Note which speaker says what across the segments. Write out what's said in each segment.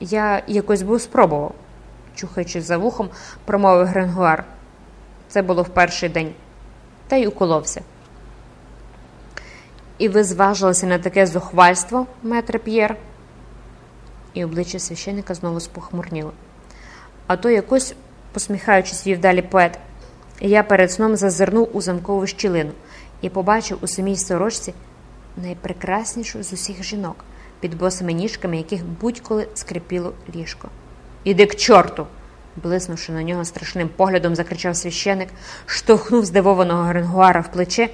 Speaker 1: Я якось був спробував, чухаючи за вухом, промовив Гренгуар. Це було в перший день, та й уколовся. І ви зважилися на таке зухвальство, метре П'єр? І обличчя священика знову спохмурніло. А то якось, посміхаючись, вів далі поет, я перед сном зазирнув у замкову щілину і побачив у самій сорочці найпрекраснішу з усіх жінок, під босими ніжками, яких будь-коли скрипіло ліжко. Іди к чорту! блиснувши на нього страшним поглядом, закричав священик, штовхнув здивованого Гренгуара в плече,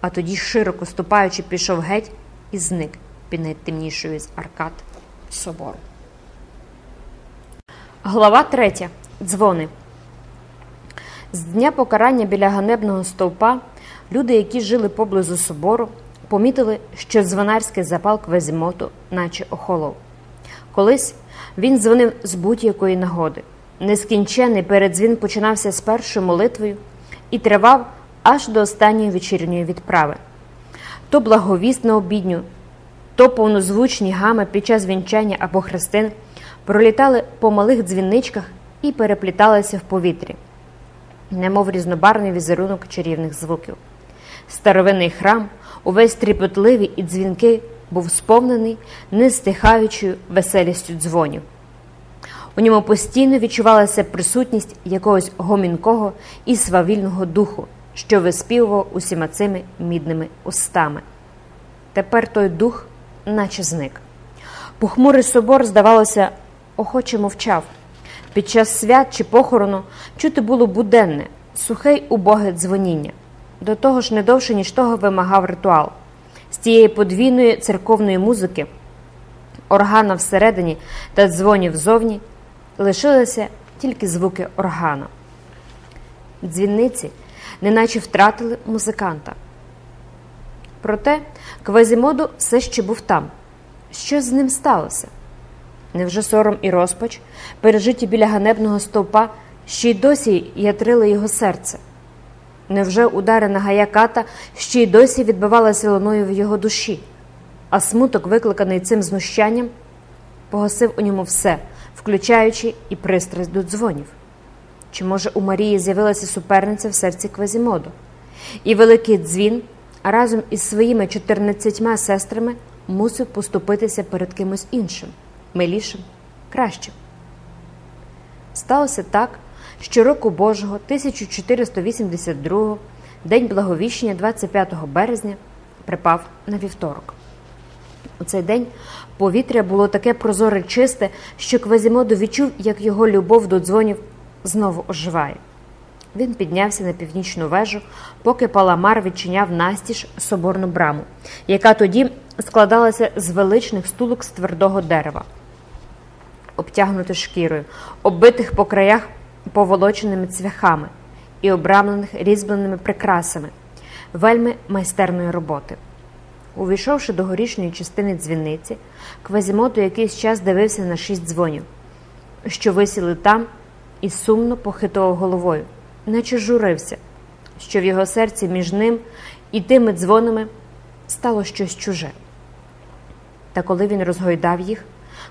Speaker 1: а тоді, широко ступаючи, пішов геть і зник під найтемнішою з аркад собору. Глава третя. Дзвони. З дня покарання біля ганебного стовпа люди, які жили поблизу собору, помітили, що дзвонарський запал Квазімоту наче охолов. Колись він дзвонив з будь-якої нагоди. Нескінчений передзвін починався з першою молитвою і тривав аж до останньої вечірньої відправи. То благовіст на обідню, то повнозвучні гами під час вінчання або хрестин пролітали по малих дзвінничках і перепліталися в повітрі, немов різнобарний візерунок чарівних звуків. Старовинний храм, увесь тріпотливий і дзвінки, був сповнений нестихаючою веселістю дзвонів. У ньому постійно відчувалася присутність якогось гомінкого і свавільного духу, що виспівував усіма цими мідними устами. Тепер той дух, наче зник. Похмурий собор, здавалося, охоче мовчав. Під час свят чи похорону чути було буденне, сухе й убоге дзвоніння. До того ж, не довше, ніж того вимагав ритуал. З цієї подвійної церковної музики, органа всередині та дзвонів зовні, лишилися тільки звуки органа. Дзвінниці неначе втратили музиканта. Проте Квазімоду все ще був там. Що з ним сталося? Невже сором і розпач, пережиті біля ганебного стовпа, ще й досі ятрили його серце? Невже удари на гаяката ще й досі відбивалися луною в його душі, а смуток, викликаний цим знущанням, погасив у ньому все, включаючи і пристрасть до дзвонів? Чи, може, у Марії з'явилася суперниця в серці Квазімоду? І великий дзвін разом із своїми чотирнадцятьма сестрами мусив поступитися перед кимось іншим, милішим, кращим. Сталося так, що року Божого 1482 день благовіщення 25 березня припав на вівторок. У цей день повітря було таке прозоре чисте, що Квазімоду відчув, як його любов до дзвонів знову оживає. Він піднявся на північну вежу, поки Паламар відчиняв настіж соборну браму, яка тоді складалася з величних стулок з твердого дерева, обтягнутих шкірою, оббитих по краях поволоченими цвяхами і обрамлених різьбленими прикрасами, вельми майстерної роботи. Увійшовши до горішньої частини дзвіниці, Квазімото якийсь час дивився на шість дзвонів, що висіли там, і сумно похитував головою, наче журився, що в його серці між ним і тими дзвонами стало щось чуже. Та коли він розгойдав їх,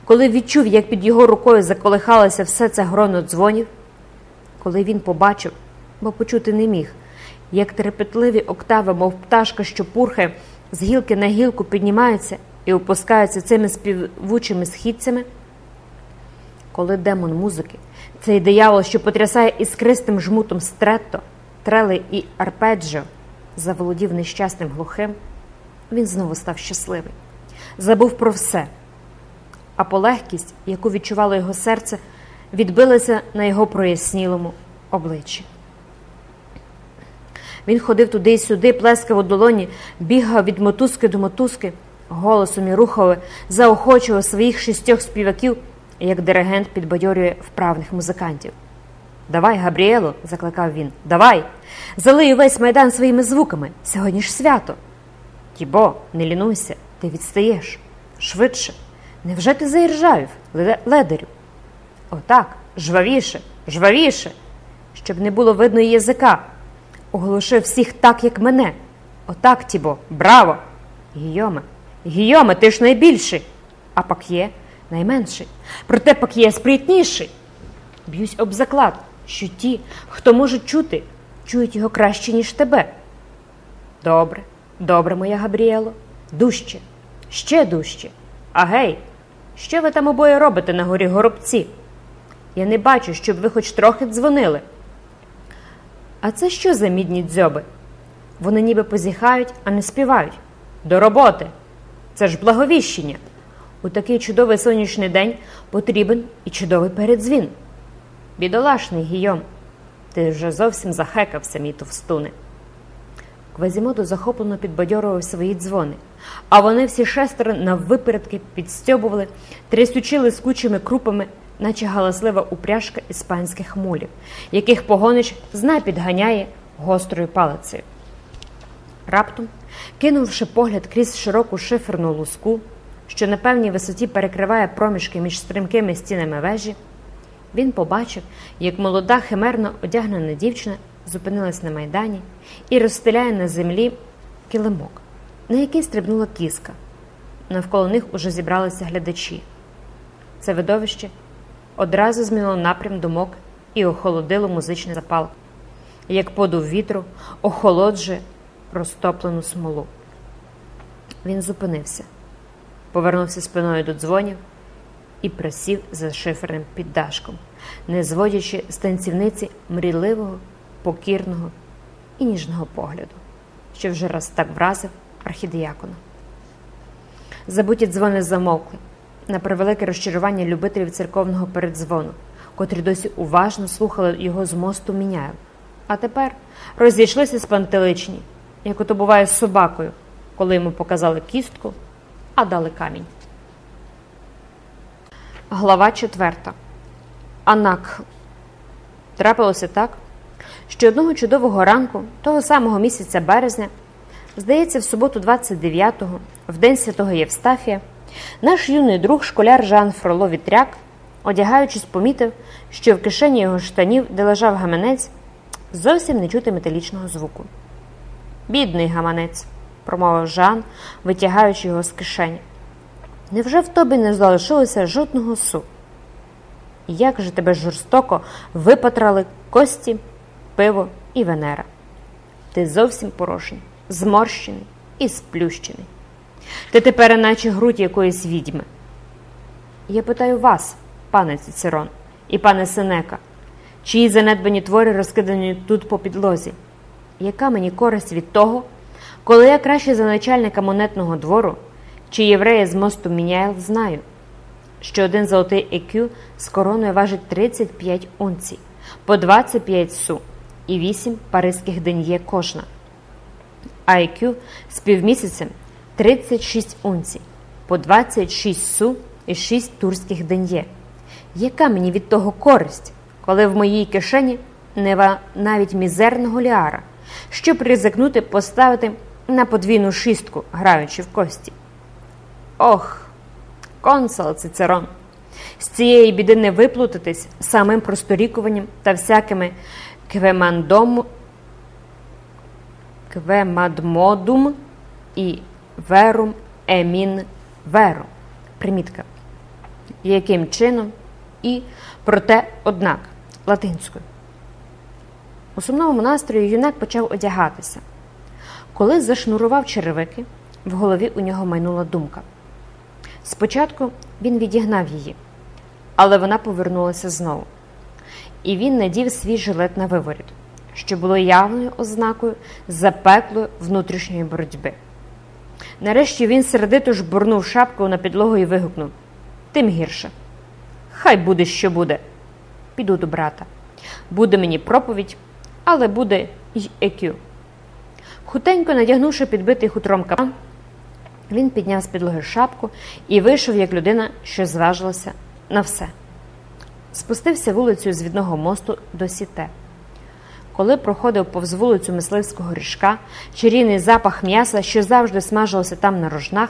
Speaker 1: коли відчув, як під його рукою заколихалося все це гроно дзвонів, коли він побачив, бо почути не міг, як трепетливі октави, мов пташка, що пурхає, з гілки на гілку піднімаються і опускаються цими співучими східцями, коли демон музики, цей диявол, що потрясає іскристим жмутом стретто, трели і арпеджо, заволодів нещасним глухим, він знову став щасливий, забув про все. А полегкість, яку відчувало його серце, відбилася на його прояснілому обличчі. Він ходив туди й сюди, плескав у долоні, бігав від мотузки до мотузки, голосом і рухами заохочував своїх шістьох співаків, як диригент підбадьорює вправних музикантів. Давай, Габріело, закликав він, давай, залий увесь майдан своїми звуками. Сьогодні ж свято. Тібо, не лінуйся, ти відстаєш. Швидше. Невже ти заіржавів, ледарю? Отак, жвавіше, жвавіше, щоб не було видно язика. Оголошив всіх так, як мене. Отак, Тібо, браво! Гійоме, Гійоме, ти ж найбільший. А пак є, найменший, проте пак є спритніший. Б'юсь об заклад, що ті, хто може чути, чують його краще, ніж тебе. Добре, добре, моя Габріело, дужче, ще дужче. А гей, що ви там обоє робите на горі горобці? Я не бачу, щоб ви хоч трохи дзвонили. А це що за мідні дзьоби? Вони ніби позіхають, а не співають. До роботи. Це ж благовіщення. У такий чудовий сонячний день потрібен і чудовий передзвін. Бідолашний Гійом, ти вже зовсім захекався, мій товстуне. Квазімоду захоплено підбадьорував свої дзвони, а вони всі шестеро наввипередки підстьобували, трясучи лискучими крупами, наче галаслива упряжка іспанських мулів, яких погонич знай підганяє гострою палицею. Раптом, кинувши погляд крізь широку шиферну луску, що на певній висоті перекриває проміжки між стрімкими стінами вежі, він побачив, як молода химерно одягнена дівчина зупинилась на майдані і розстеляє на землі килимок, на який стрибнула кіска. Навколо них уже зібралися глядачі. Це видовище одразу змінило напрям думок і охолодило музичний запал, як подув вітру охолоджує розтоплену смолу. Він зупинився, повернувся спиною до дзвонів і присів за шиферним піддашком, не зводячи з танцівниці мрійливого, покірного і ніжного погляду, що вже раз так вразив архідіякона. Забуті дзвони замовкли на превелике розчарування любителів церковного передзвону, котрі досі уважно слухали його з мосту міняєв, а тепер розійшлися спантеличні, як ото буває з собакою, коли йому показали кістку, а дали камінь. Глава четверта. Анак. Трапилося так, що одного чудового ранку, того самого місяця березня, здається, в суботу, 29-го, в день святого Євстафія, наш юний друг, школяр Жан Фроло Вітряк, одягаючись, помітив, що в кишені його штанів, де лежав гаманець, зовсім не чути металічного звуку. Бідний гаманець, промовив Жан, витягаючи його з кишені. Невже в тобі не залишилося жодного су? Як же тебе жорстоко випатрали кості, пиво і венера? Ти зовсім порожній, зморщений і сплющений. Ти тепер наче грудь якоїсь відьми. Я питаю вас, пане Цицерон і пане Сенека, чиї занедбані твори розкидані тут по підлозі? Яка мені користь від того, коли я краще за начальника монетного двору? Чи євреї з мосту Міняйл знаю, що один золотий екю з короною важить 35 унцій, по 25 су і 8 паризьких ден'є кожна, а екю з півмісяцем 36 унцій, по 26 су і 6 турських ден'є. Яка мені від того користь, коли в моїй кишені нева навіть мізерного ліара, щоб ризикнути поставити на подвійну шістку, граючи в кості? Ох, консул Цицерон, з цієї біди не виплутатись самим просторікуванням та всякими квемандом, квемадмодум і верум емін верум. Примітка. Яким чином і проте однак латинською. У сумному настрої юнак почав одягатися. Коли зашнурував черевики, в голові у нього майнула думка. Спочатку він відігнав її, але вона повернулася знову. І він надів свій жилет на виворіт, що було явною ознакою запеклої внутрішньої боротьби. Нарешті він сердито жбурнув шапку на підлогу і вигукнув Тим гірше. Хай буде, що буде. Піду до брата. Буде мені проповідь, але буде й екю. Хутенько надягнувши підбитий хутром капан, він підняв з підлоги шапку і вийшов як людина, що зважилася на все. Спустився вулицею з відного мосту до сіте. Коли проходив повз вулицю мисливського ріжка, чарівний запах м'яса, що завжди смажилося там на рожнах,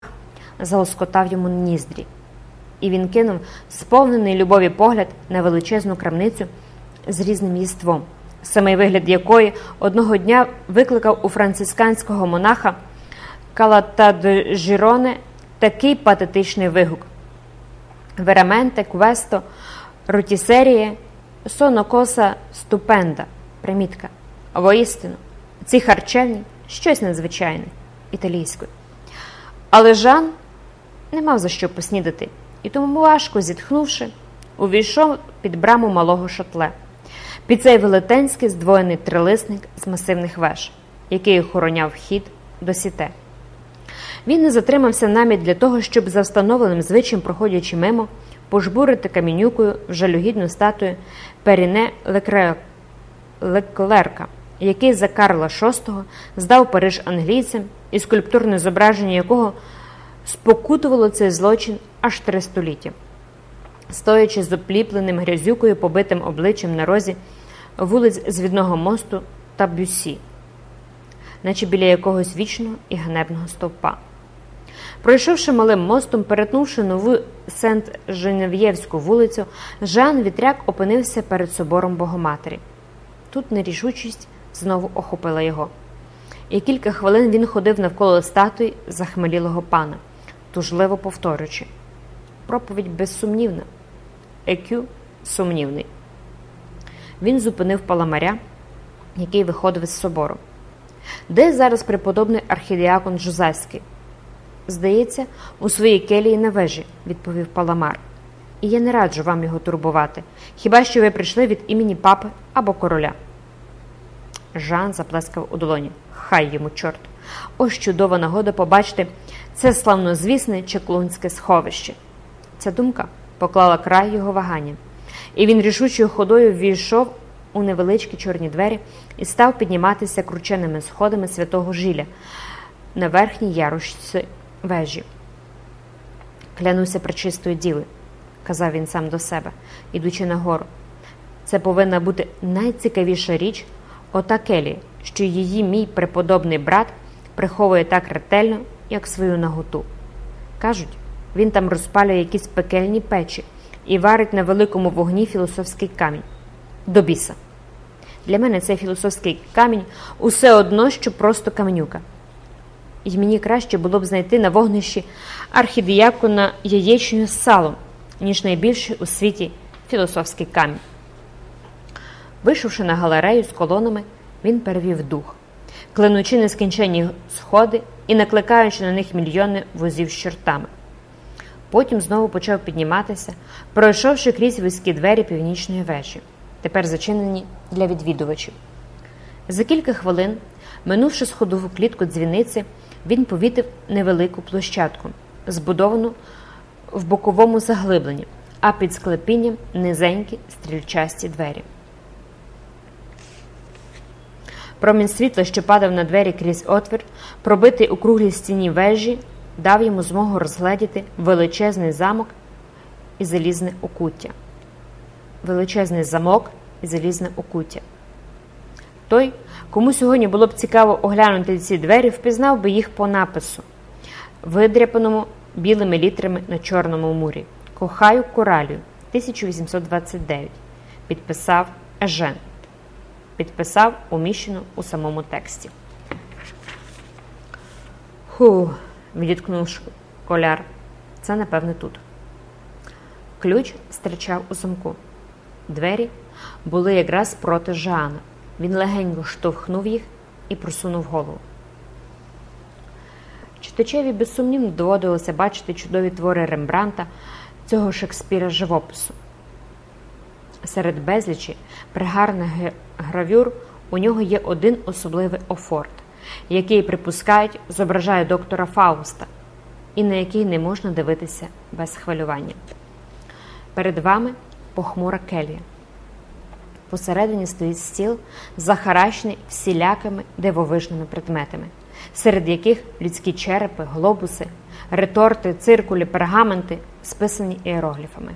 Speaker 1: залоскотав йому ніздрі. І він кинув сповнений любові погляд на величезну крамницю з різним їством, самий вигляд якої одного дня викликав у францисканського монаха Калатаджіроне такий патетичний вигук. Вераменте, Квесто, Ротісеріє, Сонокоса, Ступенда. Примітка. Воістину, ці харчевні щось надзвичайне італійською. Але Жан не мав за що поснідати, і тому, важко зітхнувши, увійшов під браму малого шатле, під цей велетенський здвоєний трилисник з масивних веж, який охороняв вхід до сіте. Він не затримався навіть для того, щоб за встановленим звичаєм, проходячи мимо, пожбурити камінюкою в жалюгідну статую Періне Леклерка, який за Карла VI здав Париж англійцям, і скульптурне зображення якого спокутувало цей злочин аж три століття. Стоячи з опліпленим грязюкою, побитим обличчям на розі вулиць Звідного мосту та бюсі, наче біля якогось вічного і ганебного стовпа. Пройшовши малим мостом, перетнувши нову Сент-Женев'євську вулицю, Жан Вітряк опинився перед собором Богоматері. Тут нерішучість знову охопила його. І кілька хвилин він ходив навколо статуї захмелілого пана, тужливо повторюючи. Проповідь безсумнівна, Екю сумнівний. Він зупинив паламаря, який виходив із собору. Де зараз преподобний архідіакон Жузайський? Здається, у своїй келії на вежі, відповів Паламар. І я не раджу вам його турбувати, хіба що ви прийшли від імені папи або короля. Жан заплескав у долоні. Хай йому, чорт. Ось чудова нагода побачити це славнозвісне чеклунське сховище. Ця думка поклала край його ваганням, і він рішучою ходою ввійшов у невеличкі чорні двері і став підніматися крученими сходами святого Жиля на верхній ярушці вежі. Клянуся причистою діви, казав він сам до себе, ідучи нагору. Це повинна бути найцікавіша річ ота келі, що її мій преподобний брат приховує так ретельно, як свою наготу. Кажуть, він там розпалює якісь пекельні печі і варить на великому вогні філософський камінь. До біса. Для мене цей філософський камінь усе одно, що просто каменюка. І мені краще було б знайти на вогнищі архідіякона яєчню з салом, ніж найбільший у світі філософський камінь. Вийшовши на галерею з колонами, він перевів дух, клянучи нескінченні сходи і накликаючи на них мільйони возів з чортами. Потім знову почав підніматися, пройшовши крізь вузькі двері північної вежі, тепер зачинені для відвідувачів. За кілька хвилин, минувши сходову клітку дзвіниці, він повітив невелику площадку, збудовану в боковому заглибленні, а під склепінням низенькі стрільчасті двері. Промінь світла, що падав на двері крізь отвір, пробитий у круглій стіні вежі, дав йому змогу розгледіти величезний замок і залізне окуття. Величезний замок і залізне окуття. Той, кому сьогодні було б цікаво оглянути ці двері, впізнав би їх по напису, видряпаному білими літрами на Чорному мурі. Кохаю коралію 1829. Підписав Ежен. Підписав уміщено у самому тексті. Ху, відіткнув школяр. Це, напевне, тут. Ключ стирчав у замку. Двері були якраз проти Жана. Він легенько штовхнув їх і просунув голову. Читачеві безсумнівно доводилося бачити чудові твори Рембранта, цього Шекспіра живопису. Серед безлічі пригарних гравюр у нього є один особливий офорт, який, припускають, зображає доктора Фауста, і на який не можна дивитися без хвилювання. Перед вами похмура келія. Посередині стоїть стіл, захаращений всілякими дивовижними предметами, серед яких людські черепи, глобуси, реторти, циркулі, пергаменти, списані іерогліфами.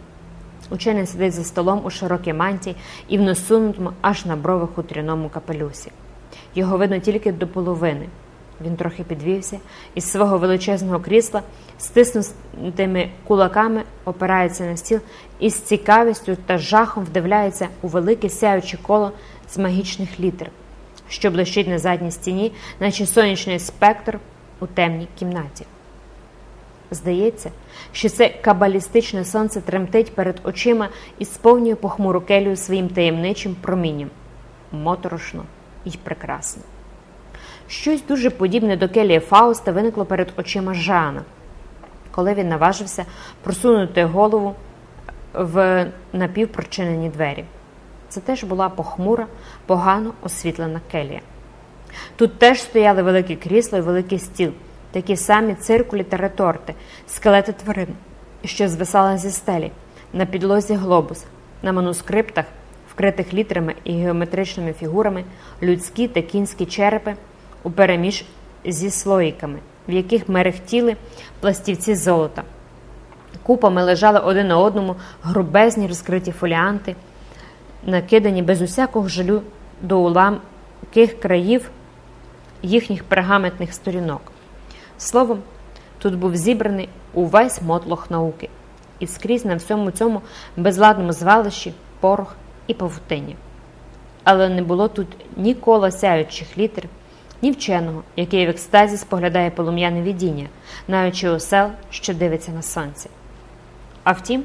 Speaker 1: Учений сидить за столом у широкій мантії і в насунутому аж на брови хутряному капелюсі. Його видно тільки до половини. Він трохи підвівся із свого величезного крісла, стиснутими кулаками опирається на стіл і з цікавістю та жахом вдивляється у велике сяюче коло з магічних літер, що блищить на задній стіні, наче сонячний спектр у темній кімнаті. Здається, що це кабалістичне сонце тремтить перед очима і сповнює похмуру келію своїм таємничим промінням. Моторошно і прекрасно. Щось дуже подібне до келії Фауста виникло перед очима Жана, коли він наважився просунути голову в напівпрочинені двері. Це теж була похмура, погано освітлена келія. Тут теж стояли велике крісло і великий стіл, такі самі циркулі та реторти, скелети тварин, що звисали зі стелі, на підлозі глобус, на манускриптах, вкритих літерами і геометричними фігурами, людські та кінські черепи упереміж зі слоїками, в яких мерехтіли пластівці золота. Купами лежали один на одному грубезні розкриті фоліанти, накидані без усякого жалю до уламких країв їхніх пергаментних сторінок. Словом, тут був зібраний увесь мотлох науки, і скрізь на всьому цьому безладному звалищі порох і павутині. Але не було тут ні кола сяючих літер, ні вченого, який в екстазі споглядає полум'яне видіння, наючи осел, що дивиться на сонце. А втім,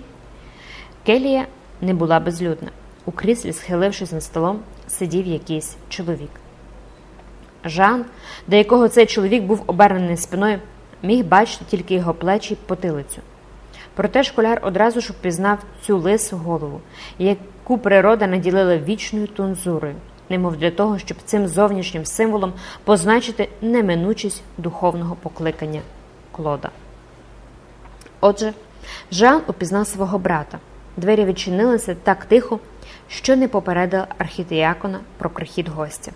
Speaker 1: келія не була безлюдна. У кріслі, схилившись над столом, сидів якийсь чоловік. Жан, до якого цей чоловік був обернений спиною, міг бачити тільки його плечі й потилицю. Проте школяр одразу ж впізнав цю лису голову, яку природа наділила вічною тунзурою, немов для того, щоб цим зовнішнім символом позначити неминучість духовного покликання Клода. Отже, Жан упізнав свого брата. Двері відчинилися так тихо, що не попередила архітеякона про прихід гостя.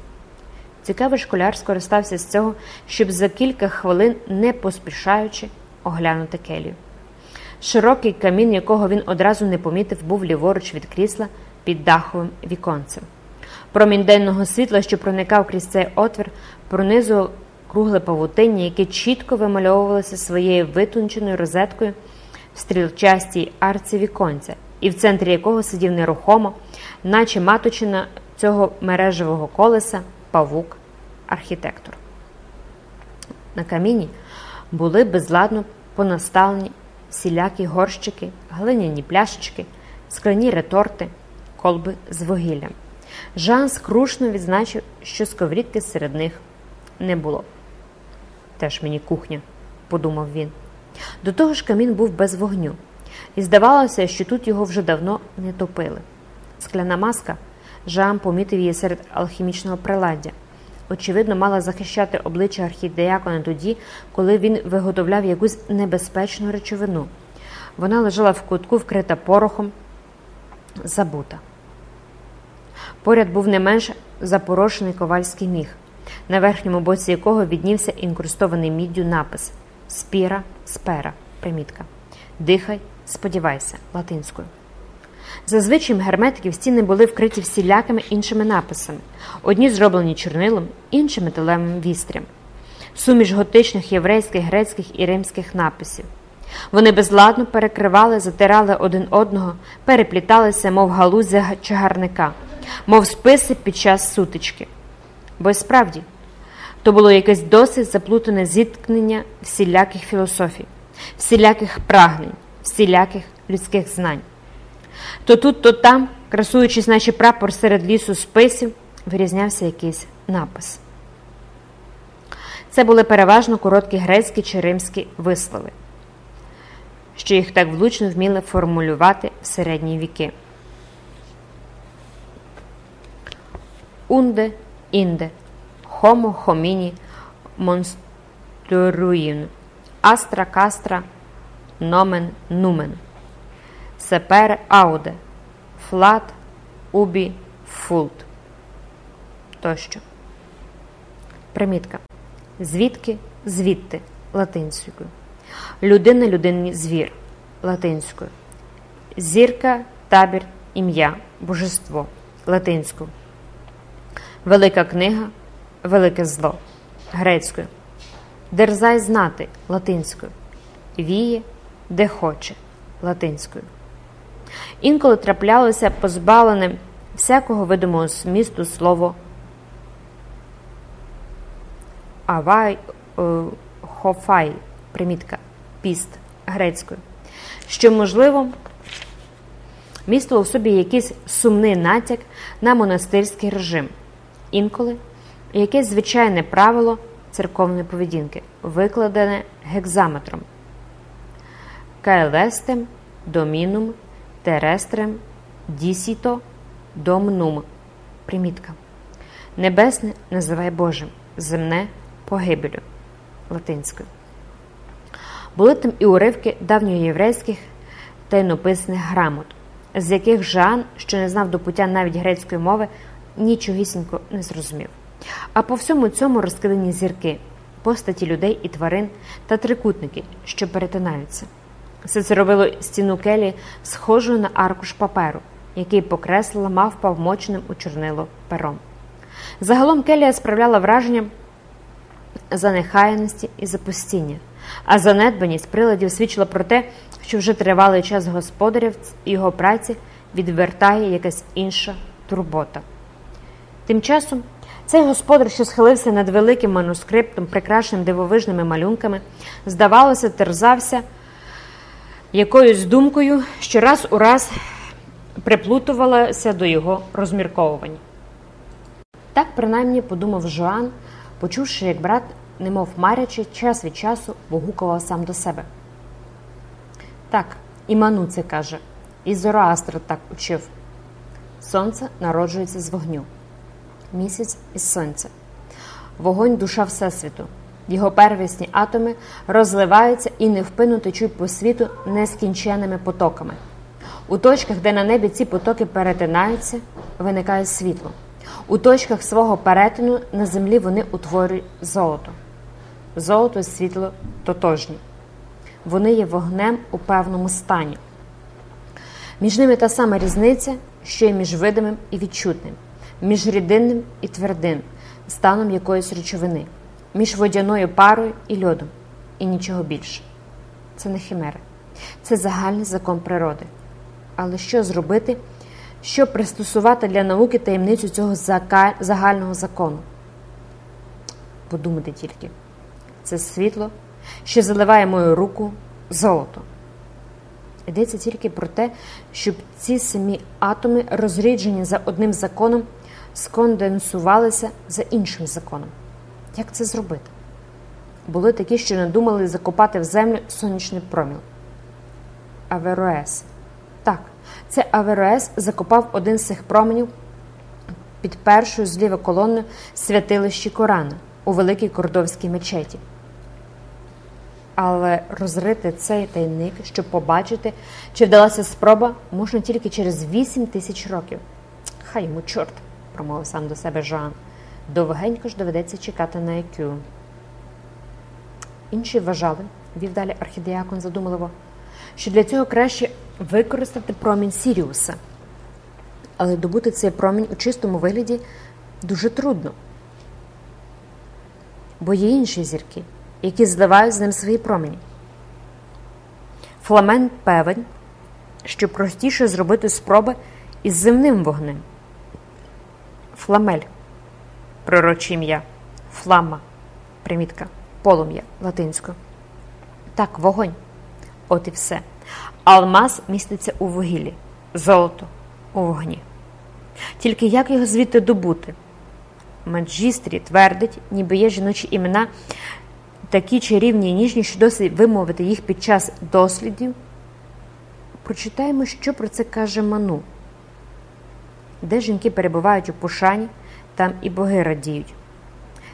Speaker 1: Цікавий школяр скористався з цього, щоб за кілька хвилин, не поспішаючи, оглянути келію. Широкий камін, якого він одразу не помітив, був ліворуч від крісла під даховим віконцем. Промінь денного світла, що проникав крізь цей отвір, пронизував кругле павутиння, яке чітко вимальовувалося своєю витонченою розеткою в стрілчастій арці віконця, і в центрі якого сидів нерухомо, наче маточина цього мережевого колеса павук архітектор. На каміні були безладно понаставлені всілякі горщики, глиняні пляшечки, скляні реторти, колби з вугіллям. Жан скрушно відзначив, що сковорідки серед них не було. Теж мені кухня, подумав він. До того ж камін був без вогню, і здавалося, що тут його вже давно не топили. Скляна маска Жан помітив її серед алхімічного приладдя. Очевидно, мала захищати обличчя архідеякона тоді, коли він виготовляв якусь небезпечну речовину. Вона лежала в кутку, вкрита порохом, забута. Поряд був не менш запорошений ковальський міг, на верхньому боці якого віднівся інкрустований міддю напис Спіра, спера, примітка. Дихай, сподівайся, латинською. Зазвичай герметиків стіни були вкриті всілякими іншими написами, одні зроблені чорнилом, інші металевим вістрям, суміш готичних єврейських, грецьких і римських написів. Вони безладно перекривали, затирали один одного, перепліталися, мов галузя чагарника, мов списи під час сутички. Бо й справді то було якесь досить заплутане зіткнення всіляких філософій, всіляких прагнень, всіляких людських знань. То тут, то там, красуючись, наче прапор серед лісу списів, вирізнявся якийсь напис. Це були переважно короткі грецькі чи римські вислови, що їх так влучно вміли формулювати в середні віки. Унде, інде, хомо, хоміні, monstrum, astra, castra, nomen, numen sapere aude, flat, ubi, vult тощо. Примітка. Звідки звідти латинською. Людина людині звір латинською. Зірка, табір, ім'я, божество латинською. Велика книга, велике зло грецькою. Дерзай знати латинською. Віє, де хоче латинською. Інколи траплялося позбавлене всякого видимого змісту слово авай, е, хофай, примітка, піст грецькою, що, можливо, містило в собі якийсь сумний натяк на монастирський режим, інколи якесь звичайне правило церковної поведінки, викладене гекзаметром Каелестем домінум терестрем дісіто домнум. Примітка. Небесне називай Божим, земне погибелю латинською. Були там і уривки давньоєврейських тайнописних грамот, з яких Жан, що не знав до пуття навіть грецької мови, нічогісінько не зрозумів. А по всьому цьому розкидані зірки, постаті людей і тварин та трикутники, що перетинаються. Все це робило стіну келі схожою на аркуш паперу, який покреслила мавпа вмоченим у чорнило пером. Загалом келія справляла враження занехаяності і запустіння, а занедбаність приладів свідчила про те, що вже тривалий час господарів його праці відвертає якась інша турбота. Тим часом цей господар, що схилився над великим манускриптом, прикрашеним дивовижними малюнками, здавалося, терзався якоюсь думкою, що раз у раз приплутувалася до його розмірковувань. Так принаймні подумав Жоан, почувши, як брат, немов марячи, час від часу вигукував сам до себе. Так, і Ману це каже, і Зороастр так учив. Сонце народжується з вогню, місяць із сонця. Вогонь душа Всесвіту. Його первісні атоми розливаються і невпинно течуть по світу нескінченними потоками. У точках, де на небі ці потоки перетинаються, виникає світло. У точках свого перетину на землі вони утворюють золото. Золото і світло тотожні. Вони є вогнем у певному стані. Між ними та сама різниця, що й між видимим і відчутним, між рідинним і твердим, станом якоїсь речовини, між водяною парою і льодом, і нічого більше. Це не химера, це загальний закон природи. Але що зробити, щоб пристосувати для науки таємницю цього загального закону? Подумати тільки, це світло, що заливає мою руку золото. Йдеться тільки про те, щоб ці самі атоми, розріджені за одним законом, сконденсувалися за іншим законом. Як це зробити? Були такі, що надумали закопати в землю сонячний проміл. Авероес. Так, це Авероес закопав один з цих променів під першою зліва колонною святилищі Корана у великій кордовській мечеті. Але розрити цей тайник, щоб побачити, чи вдалася спроба, можна тільки через 8 тисяч років. Хай йому чорт, промовив сам до себе Жан. Довгенько ж доведеться чекати на IQ. Інші вважали, вів далі архідеякон задумливо, що для цього краще використати промінь Сіріуса. Але добути цей промінь у чистому вигляді дуже трудно. Бо є інші зірки, які зливають з ним свої промені. Фламен певен, що простіше зробити спроби із земним вогнем. Фламель пророче ім'я, флама, примітка, полум'я латинською. Так, вогонь. От і все. Алмаз міститься у вугіллі, золото у вогні. Тільки як його звідти добути? Маджістрі твердить, ніби є жіночі імена, такі чарівні і ніжні, що досить вимовити їх під час дослідів. Прочитаємо, що про це каже Ману, де жінки перебувають у пошані, там і боги радіють,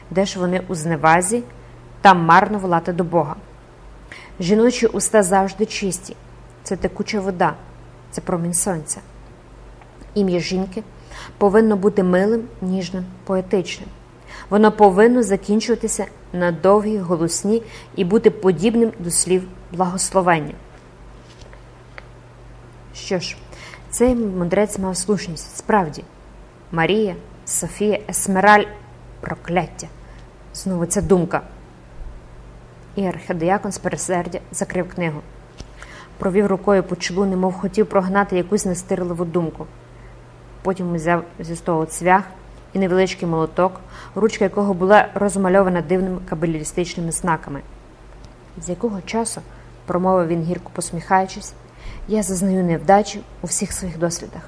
Speaker 1: де ж вони у зневазі, там марно волати до Бога. Жіночі уста завжди чисті, це текуча вода, це промінь сонця. Ім'я жінки повинно бути милим, ніжним, поетичним. Воно повинно закінчуватися на довгі, голосні і бути подібним до слів благословення. Що ж, цей мудрець мав слушність справді Марія, Софія, Есмераль, прокляття. Знову ця думка. І архидеякон з пересердя закрив книгу. Провів рукою по чолу, немов хотів прогнати якусь настирливу думку. Потім взяв зі столу цвях і невеличкий молоток, ручка якого була розмальована дивними кабалістичними знаками. З якого часу промовив він гірко посміхаючись, я зазнаю невдачі у всіх своїх дослідах.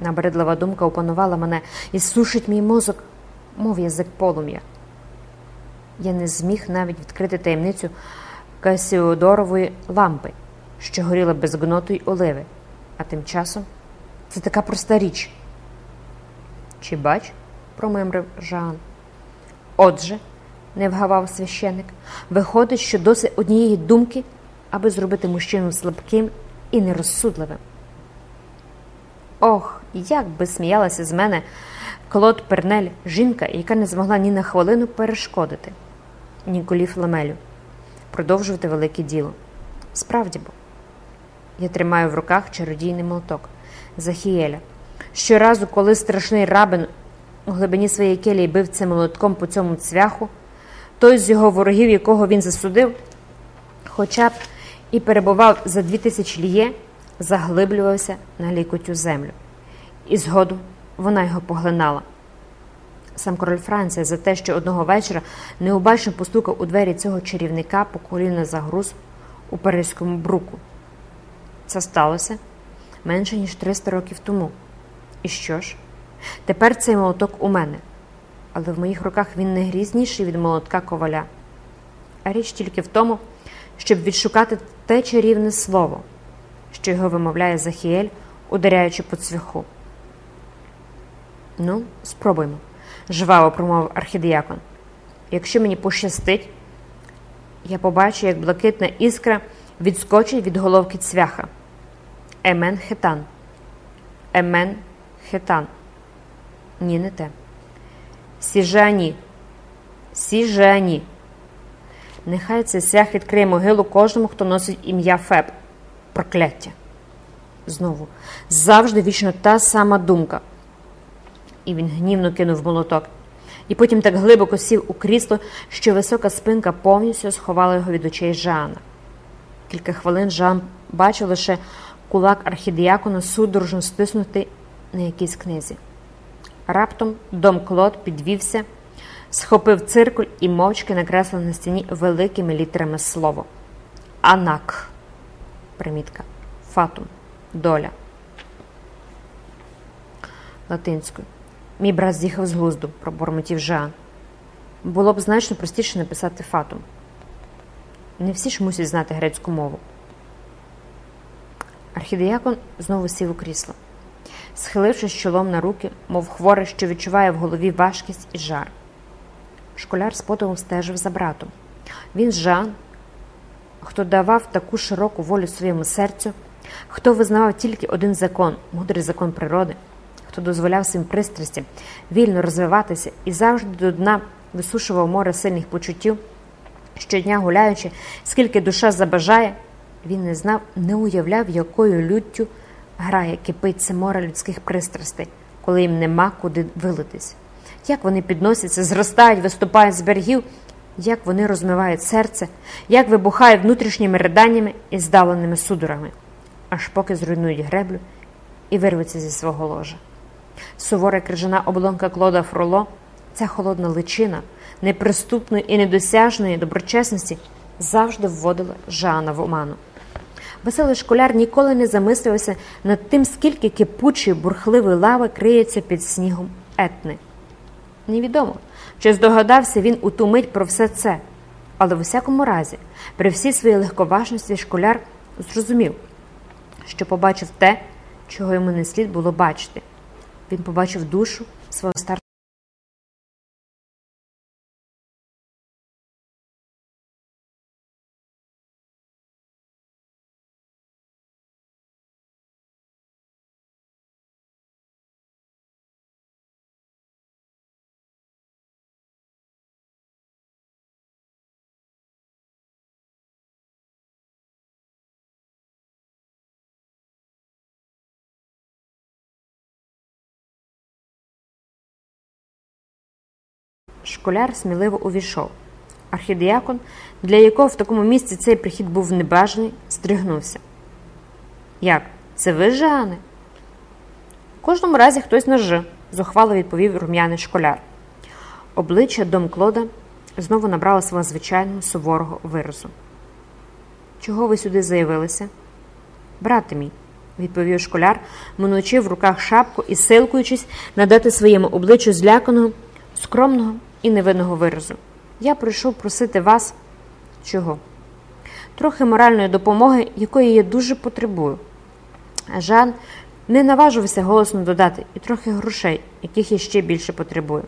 Speaker 1: Набридлива думка опанувала мене і сушить мій мозок, мов язик полум'я. Я не зміг навіть відкрити таємницю Касіодорової лампи, що горіла без гноту й оливи, а тим часом це така проста річ. Чи бач? промимрив Жан. Отже, не вгавав священик, виходить, що досить однієї думки, аби зробити мужчину слабким і нерозсудливим. Ох, як би сміялася з мене Клод Пернель, жінка, яка не змогла ні на хвилину перешкодити Ніколі Фламелю, продовжувати велике діло. Справді бо, я тримаю в руках чародійний молоток Захієля. Щоразу, коли страшний рабин у глибині своєї келії бив цим молотком по цьому цвяху, той з його ворогів, якого він засудив, хоча б і перебував за дві тисячі ліє, заглиблювався на лікотю землю, і згодом вона його поглинала. Сам король Франція за те, що одного вечора необачно постукав у двері цього чарівника по коліна загруз у Паризькому бруку. Це сталося менше ніж 300 років тому. І що ж? Тепер цей молоток у мене, але в моїх руках він не грізніший від молотка коваля. А річ тільки в тому, щоб відшукати те чарівне слово, що вимовляє Захіель, ударяючи по цвяху. Ну, спробуймо, жваво промовив архідіякон. Якщо мені пощастить, я побачу, як блакитна іскра відскочить від головки цвяха. Емен хетан. Емен хетан. Ні, не те. Сіжані. Сіжані. Нехай цей свях відкриє могилу кожному, хто носить ім'я Феб. Прокляття. Знову завжди вічно та сама думка. І він гнівно кинув молоток. І потім так глибоко сів у крісло, що висока спинка повністю сховала його від очей Жана. Кілька хвилин Жан бачив лише кулак архідіакона судорожно стиснутий на якійсь книзі. Раптом дом Клод підвівся, схопив циркуль і мовчки накреслив на стіні великими літерами слово. Анак. Примітка. Фатум. Доля. Латинською. Мій брат з'їхав з глузду, пробормотів Жан. Було б значно простіше написати фатум. Не всі ж мусять знати грецьку мову. Архідеякон знову сів у крісло, схилившись чолом на руки, мов хворий, що відчуває в голові важкість і жар. Школяр з потом стежив за братом. Він Жан, хто давав таку широку волю своєму серцю, хто визнавав тільки один закон мудрий закон природи, хто дозволяв своїм пристрастям вільно розвиватися і завжди до дна висушував море сильних почуттів, щодня гуляючи, скільки душа забажає, він не знав, не уявляв, якою люттю грає, кипить це море людських пристрастей, коли їм нема куди вилитись. Як вони підносяться, зростають, виступають з берегів, як вони розмивають серце, як вибухають внутрішніми риданнями і здавленими судорами, аж поки зруйнують греблю і вирвуться зі свого ложа. Сувора крижана обломка Клода Фроло, ця холодна личина неприступної і недосяжної доброчесності завжди вводила Жана в оману. Веселий школяр ніколи не замислювався над тим, скільки кипучої бурхливої лави криється під снігом етни. Невідомо, чи здогадався він у ту мить про все це, але в усякому разі, при всій своїй легковажності школяр зрозумів, що побачив те, чого йому не слід було бачити. Він побачив душу свого старшого. Школяр сміливо увійшов. Архідіакон, для якого в такому місці цей прихід був небажаний, стригнувся. Як? Це ви, Жане? У кожному разі хтось на Ж, зухвало відповів рум'яний школяр. Обличчя дом Клода знову набрало свого звичайного суворого виразу. Чого ви сюди заявилися? Брате мій, відповів школяр, минучи в руках шапку і силкуючись надати своєму обличчю зляканого, скромного і невинного виразу. Я прийшов просити вас чого? Трохи моральної допомоги, якої я дуже потребую. Жан не наважився голосно додати і трохи грошей, яких я ще більше потребую.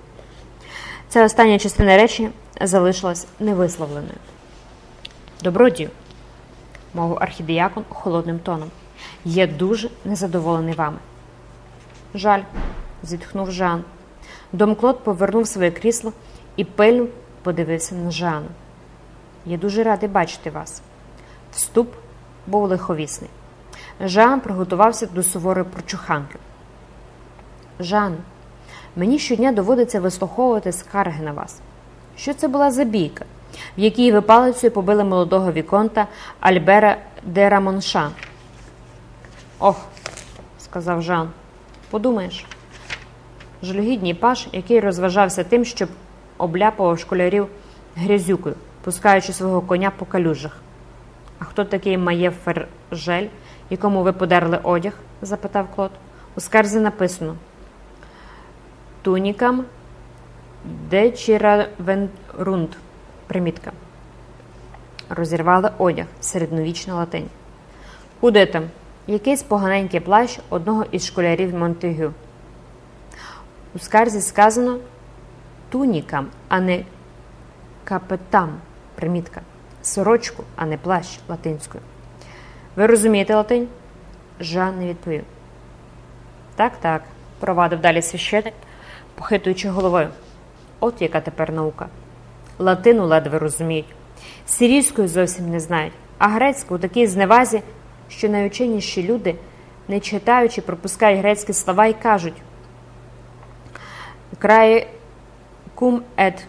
Speaker 1: Ця остання частина речі залишилась невисловленою. Добродію, мовив архідіякон холодним тоном. Я дуже незадоволений вами. Жаль, зітхнув Жан. Домклод повернув своє крісло і пильно подивився на Жану. Я дуже радий бачити вас. Вступ був лиховісний. Жан приготувався до суворої прочуханки. Жан, мені щодня доводиться вислуховувати скарги на вас. Що це була за бійка, в якій ви палицею побили молодого віконта Альбера де Рамонша? Ох, сказав Жан, подумаєш. Жалюгідній паш, який розважався тим, щоб обляпував школярів грязюкою, пускаючи свого коня по калюжах. А хто такий має фержель, якому ви подерли одяг? запитав Клод. У скарзі написано Тунікам де чіравенрунд. Примітка. Розірвали одяг середньовічна латинь. Куди там? Якийсь поганенький плащ одного із школярів Монтегю. У скарзі сказано тунікам, а не капетам. Примітка. Сорочку, а не плащ латинською. Ви розумієте латинь? Жан не відповів. Так, так, провадив далі священик, похитуючи головою. От яка тепер наука. Латину ледве розуміють, сирійською зовсім не знають, а грецьку у такій зневазі, що найученіші люди, не читаючи, пропускають грецькі слова і кажуть Кум ет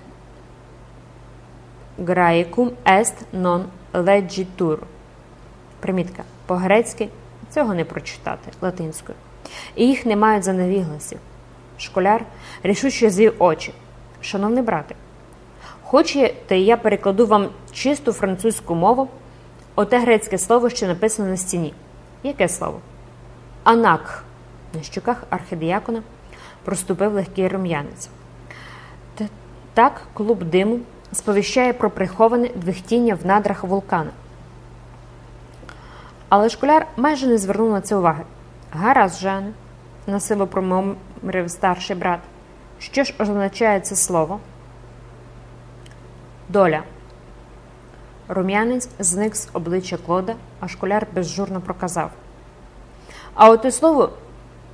Speaker 1: Graecum est non legitur. Примітка. По-грецьки цього не прочитати латинською. І їх не мають за навігласів. Школяр рішуче звів очі. Шановний брате, хочете, я перекладу вам чисту французьку мову, оте грецьке слово, що написано на стіні. Яке слово? Анак. На щоках архидіякона проступив легкий рум'янець. Так клуб диму сповіщає про приховане двихтіння в надрах вулкана. Але школяр майже не звернув на це уваги. Гаразд, Жане, насилу промовив старший брат. Що ж означає це слово? Доля. Рум'янець зник з обличчя Клода, а школяр безжурно проказав. А оте слово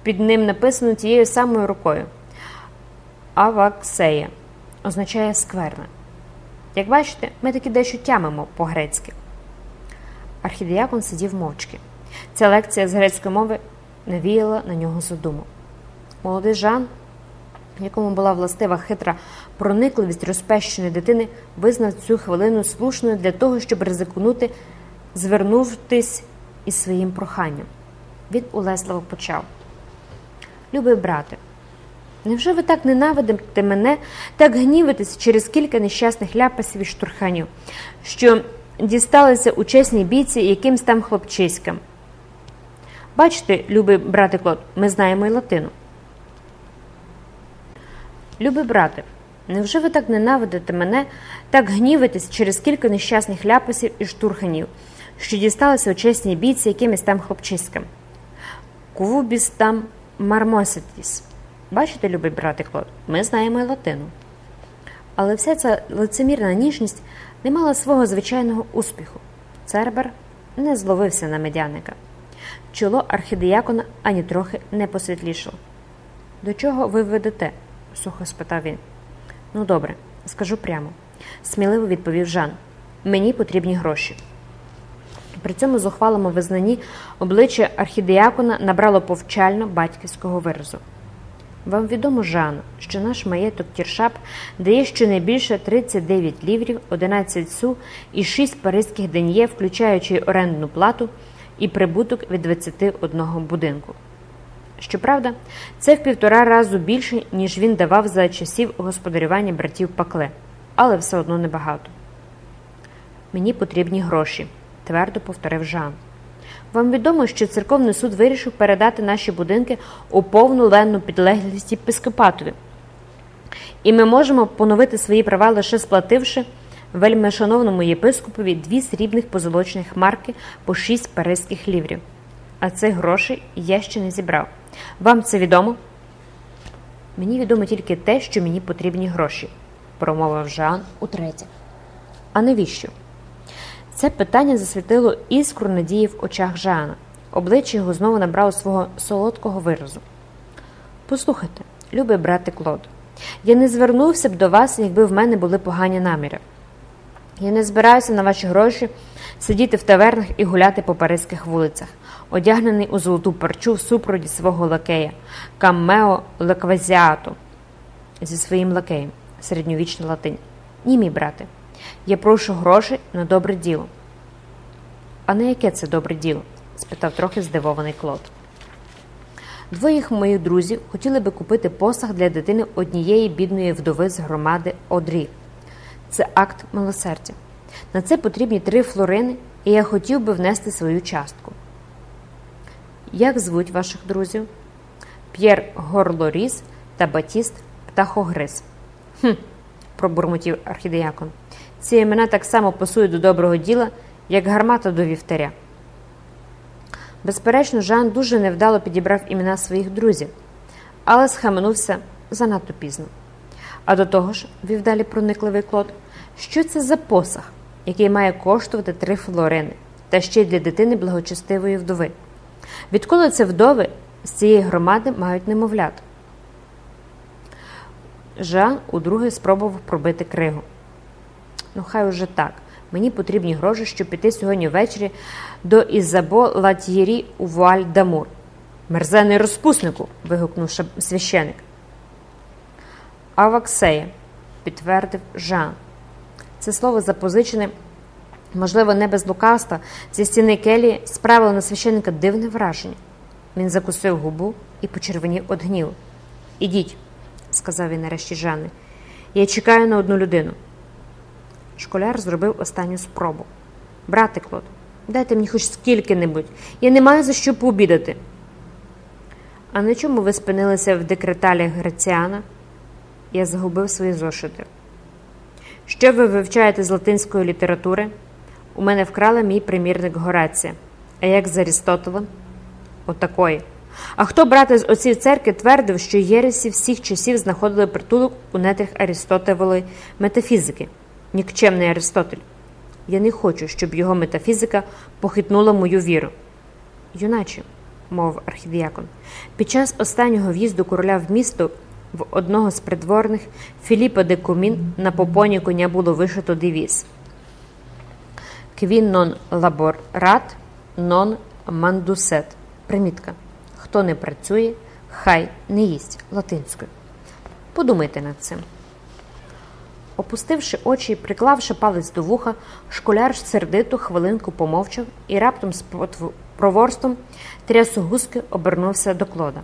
Speaker 1: під ним написано тією самою рукою. Аваксея означає скверна. Як бачите, ми таки дещо тямимо по-грецьки. Архідіякон сидів мовчки. Ця лекція з грецької мови навіяла на нього задуму. Молодий Жан, якому була властива хитра проникливість розпещеної дитини, визнав цю хвилину слушною для того, щоб ризикнути, звернутись із своїм проханням. Він улесливо почав. Любий брате, невже ви так ненавидите мене, так гнівитесь через кілька нещасних ляпасів і штурханів, що дісталися у чесній бійці якимсь там хлопчиськам? Бачите, любий брате Клод, ми знаємо й латину. Любий брате, невже ви так ненавидите мене, так гнівитесь через кілька нещасних ляпасів і штурханів, що дісталися у чесній бійці якимось там хлопчиськам? Кувубіс там мармоситіс. Бачите, любий брате Клод, ми знаємо й латину. Але вся ця лицемірна ніжність не мала свого звичайного успіху. Цербер не зловився на медяника. Чоло архідіякона ані трохи не посвітлішало. До чого ви ведете? сухо спитав він. Ну, добре, скажу прямо, сміливо відповів Жан. Мені потрібні гроші. При цьому зухвалому визнанні обличчя архідіякона набрало повчально батьківського виразу. Вам відомо, Жан, що наш маєток Тіршап дає щонайбільше 39 ліврів, 11 су і 6 паризьких ден'є, включаючи орендну плату і прибуток від 21 будинку. Щоправда, це в півтора разу більше, ніж він давав за часів господарювання братів Пакле, але все одно небагато. Мені потрібні гроші, твердо повторив Жан. Вам відомо, що церковний суд вирішив передати наші будинки у повну ленну підлеглість єпископатові. І ми можемо поновити свої права лише сплативши вельми шановному єпископові дві срібних позолочених марки по шість паризьких ліврів. А цих грошей я ще не зібрав. Вам це відомо? Мені відомо тільки те, що мені потрібні гроші, промовив Жан утретє. А навіщо? Це питання засвітило іскру надії в очах Жана. Обличчя його знову набрало свого солодкого виразу. Послухайте, любий брате Клод, я не звернувся б до вас, якби в мене були погані наміри. Я не збираюся на ваші гроші сидіти в тавернах і гуляти по паризьких вулицях, одягнений у золоту парчу в супроді свого лакея, Каммео Леквазіату зі своїм лакеєм, середньовічна латинь. Ні, мій брате. Я прошу грошей на добре діло. А на яке це добре діло? спитав трохи здивований Клод. Двоє моїх друзів хотіли би купити посаг для дитини однієї бідної вдови з громади Одрі. Це акт милосердя. На це потрібні три флорини, і я хотів би внести свою частку. Як звуть ваших друзів? П'єр Горлоріс та Батіст Птахогриз. Хм, пробурмотів архідеякон. Ці імена так само пасують до доброго діла, як гармата до вівтаря. Безперечно, Жан дуже невдало підібрав імена своїх друзів, але схаменувся занадто пізно. А до того ж, вів далі проникливий клод, що це за посаг, який має коштувати три флорини, та ще й для дитини благочестивої вдови. Відколи це вдови з цієї громади мають немовлят? Жан удруге спробував пробити кригу. Ну, хай уже так. Мені потрібні гроші, щоб піти сьогодні ввечері до Ізабо Латьєрі у Вуаль Дамур. Мерзений розпуснику. вигукнув священик. Аваксея, підтвердив Жан. Це слово запозичене, можливо, не без лукавства, зі стіни келії справило на священника дивне враження. Він закусив губу і почервонів від гніву. Ідіть, сказав він нарешті Жанни. Я чекаю на одну людину. Школяр зробив останню спробу. Брате Клод, дайте мені хоч скільки-небудь. Я не маю за що пообідати. А на чому ви спинилися в декреталі Граціана? Я загубив свої зошити. Що ви вивчаєте з латинської літератури? У мене вкрали мій примірник Горація. А як з Арістотелем? Отакої. А хто брати з отців церкви твердив, що єресі всіх часів знаходили притулок у нетрях Арістотелевої метафізики? Нікчемний Аристотель. Я не хочу, щоб його метафізика похитнула мою віру. Юначе, мовив архідіякон, під час останнього в'їзду короля в місто в одного з придворних Філіпа де Кумін на попоні коня було вишито девіз Квін нон лаборат, нон мандусет. Примітка. Хто не працює, хай не їсть латинською. Подумайте над цим. Опустивши очі і приклавши палець до вуха, школяр сердито хвилинку помовчав і раптом з проворством трясогузки обернувся до клода.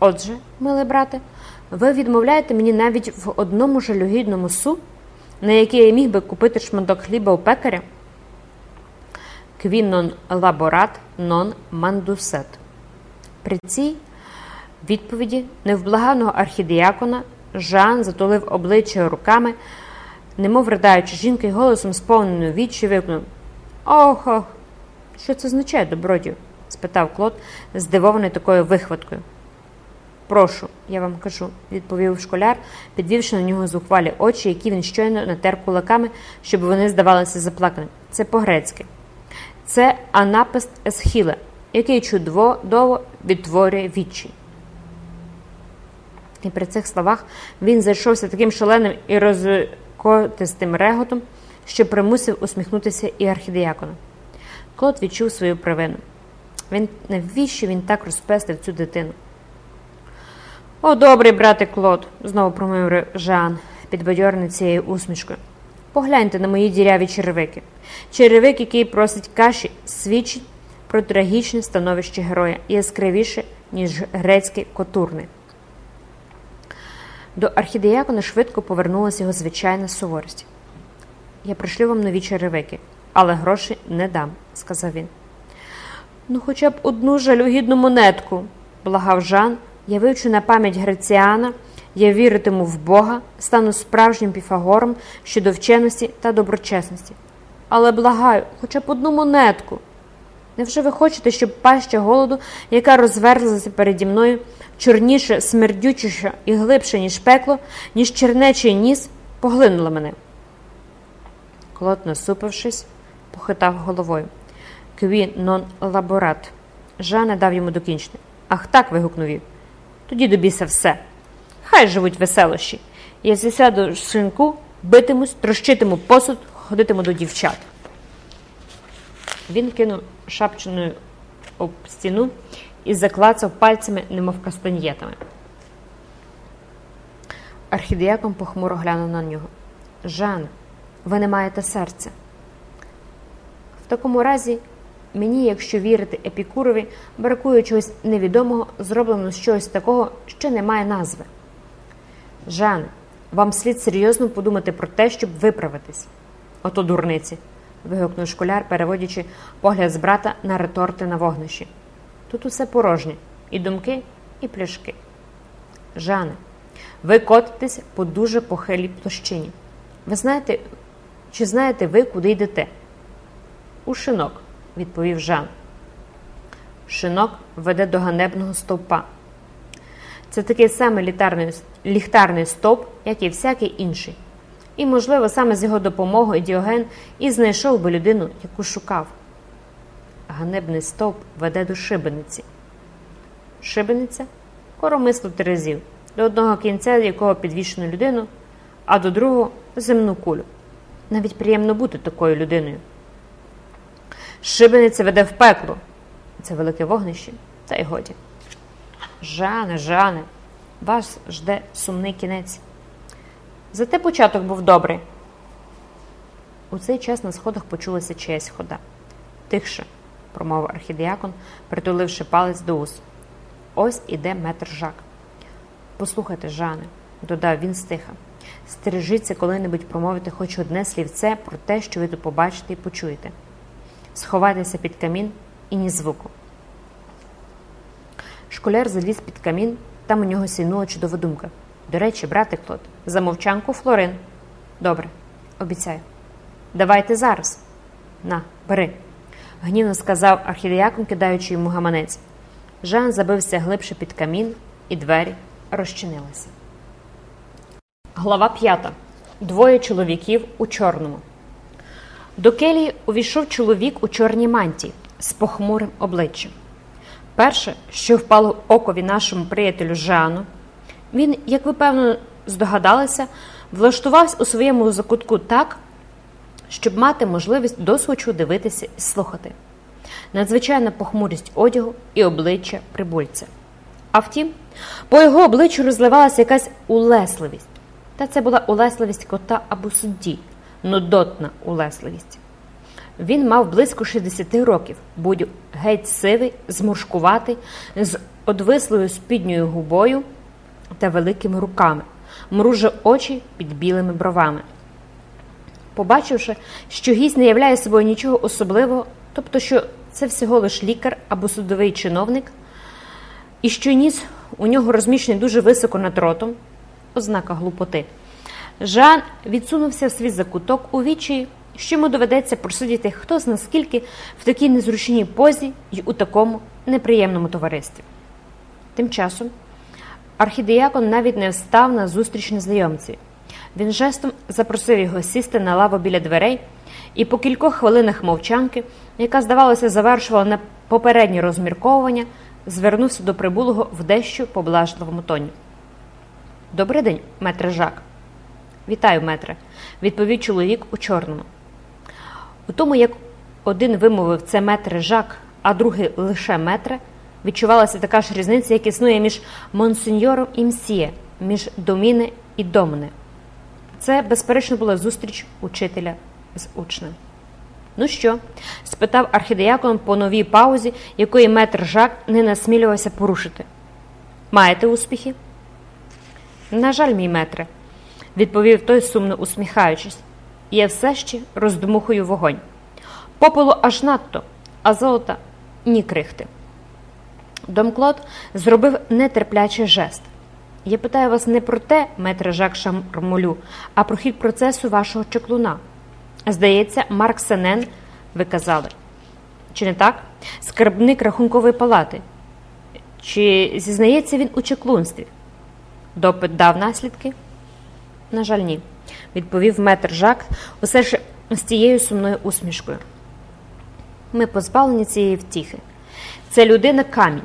Speaker 1: Отже, милий брате, ви відмовляєте мені навіть в одному жалюгідному су, на який я міг би купити шматок хліба у пекаря? Квіннон лаборат нон мандусет. При цій відповіді невблаганого архідіякона Жан затулив обличчя руками, немов ридаючи жінки, голосом сповненою відчі викнув Ох, ох, що це означає, добродію? спитав Клод, здивований такою вихваткою. Прошу, я вам кажу, відповів школяр, підвівши на нього зухвалі очі, які він щойно натер кулаками, щоб вони здавалися заплаканими. Це по-грецьки. Це анапест Есхіле, який чудово відтворює відчі. І при цих словах він зайшовся таким шаленим і розкотистим реготом, що примусив усміхнутися і архідеякона. Клод відчув свою провину. Він навіщо він так розпестив цю дитину? О, добрий брате Клод, знову промовив Жан, підбадьорений цією усмішкою. Погляньте на мої діряві черевики. Черевик, який просить каші, свідчить про трагічне становище героя яскравіше, ніж грецький котурник. До архідеякона швидко повернулася його звичайна суворість. Я пришлю вам нові черевики, але гроші не дам, сказав він. Ну, хоча б одну жалюгідну монетку, благав Жан, явивши на пам'ять Греціана, я віритиму в Бога, стану справжнім піфагором щодо вченості та доброчесності. Але благаю, хоча б одну монетку. Невже ви хочете, щоб паща голоду, яка розверзлася переді мною, чорніше, смердючіше і глибше, ніж пекло, ніж чернечий ніс, поглинула мене? Клод, насупившись, похитав головою. Кві нон лаборат. Жане дав йому докінчити. Ах так. вигукнув він. Тоді добіся все. Хай живуть веселощі. Я зісяду шинку, битимусь, трощитиму посуд, ходитиму до дівчат. Він кинув шапчиною об стіну і заклацав пальцями, немов кастаньєтами. Архідіакон похмуро глянув на нього. Жан, ви не маєте серця. В такому разі, мені, якщо вірити епікурові, бракує чогось невідомого, зроблено з чогось такого, що не має назви. Жане, вам слід серйозно подумати про те, щоб виправитись. Ото дурниці. Вигукнув школяр, переводячи погляд з брата на реторти на вогнищі. Тут усе порожнє і думки, і пляшки. Жане, ви котитесь по дуже похилій площині. Ви знаєте, чи знаєте ви, куди йдете? У шинок, відповів Жан. Шинок веде до ганебного стовпа. Це такий самий літарний, ліхтарний стовп, як і всякий інший. І, можливо, саме з його допомогою Діоген і знайшов би людину, яку шукав. Ганебний стовп веде до шибениці. Шибениця коромисло терезів, до одного кінця якого підвішено людину, а до другого земну кулю. Навіть приємно бути такою людиною. Шибениця веде в пекло. Це велике вогнище, та й годі. Жане, Жане, вас жде сумний кінець. Зате початок був добрий. У цей час на сходах почулася чиясь хода. Тихше, промовив архідіакон, притуливши палець до ус. Ось іде метр жак. Послухайте, Жане, додав він стиха. Стережіться коли-небудь промовити хоч одне слівце про те, що ви тут побачите і почуєте. Сховайтеся під камін і ні звуку. Школяр заліз під камін, там у нього сійнула чудова думка. До речі, брате Клод, за мовчанку Флорин. Добре, обіцяю. Давайте зараз. На, бери, гнівно сказав архідіакон, кидаючи йому гаманець. Жан забився глибше під камін, і двері розчинилися. Глава п'ята. Двоє чоловіків у чорному. До келії увійшов чоловік у чорній мантії з похмурим обличчям. Перше, що впало окові нашому приятелю Жану, він, як ви певно здогадалися, влаштувався у своєму закутку так, щоб мати можливість досвочу дивитися і слухати. Надзвичайна похмурість одягу і обличчя прибульця. А втім, по його обличчю розливалася якась улесливість. Та це була улесливість кота або судді, нудотна улесливість. Він мав близько 60 років, будь геть сивий, зморшкуватий, з одвислою спідньою губою та великими руками, мруже очі під білими бровами. Побачивши, що гість не являє собою нічого особливого, тобто, що це всього лиш лікар або судовий чиновник, і що ніс у нього розміщений дуже високо над ротом, ознака глупоти, Жан відсунувся в свій закуток у вічі, що йому доведеться просидіти хто з наскільки в такій незручній позі і у такому неприємному товаристві. Тим часом архідіякон навіть не встав на зустріч незнайомці. Він жестом запросив його сісти на лаву біля дверей, і по кількох хвилинах мовчанки, яка, здавалося, завершувала на попереднє розмірковування, звернувся до прибулого в дещо поблажливому тоні. Добрий день, метре Жак. Вітаю, метре, відповів чоловік у чорному. У тому, як один вимовив це метре Жак, а другий лише метре, відчувалася така ж різниця, як існує між монсеньором і мсьє, між доміне і домне. Це, безперечно, була зустріч учителя з учнем. Ну що? спитав архідеякон по новій паузі, якої метр Жак не насмілювався порушити. Маєте успіхи? На жаль, мій метре, відповів той, сумно усміхаючись. Я все ще роздмухую вогонь. Попелу аж надто, а золота ні крихти. Домклод зробив нетерплячий жест. Я питаю вас не про те, метре Жак Шармолю, а про хід процесу вашого чеклуна. Здається, Марк Сенен, ви казали. Чи не так? Скарбник рахункової палати. Чи зізнається він у чеклунстві? Допит дав наслідки? На жаль, ні, відповів метр Жак, усе ж з тією сумною усмішкою. Ми позбавлені цієї втіхи. Це людина камінь.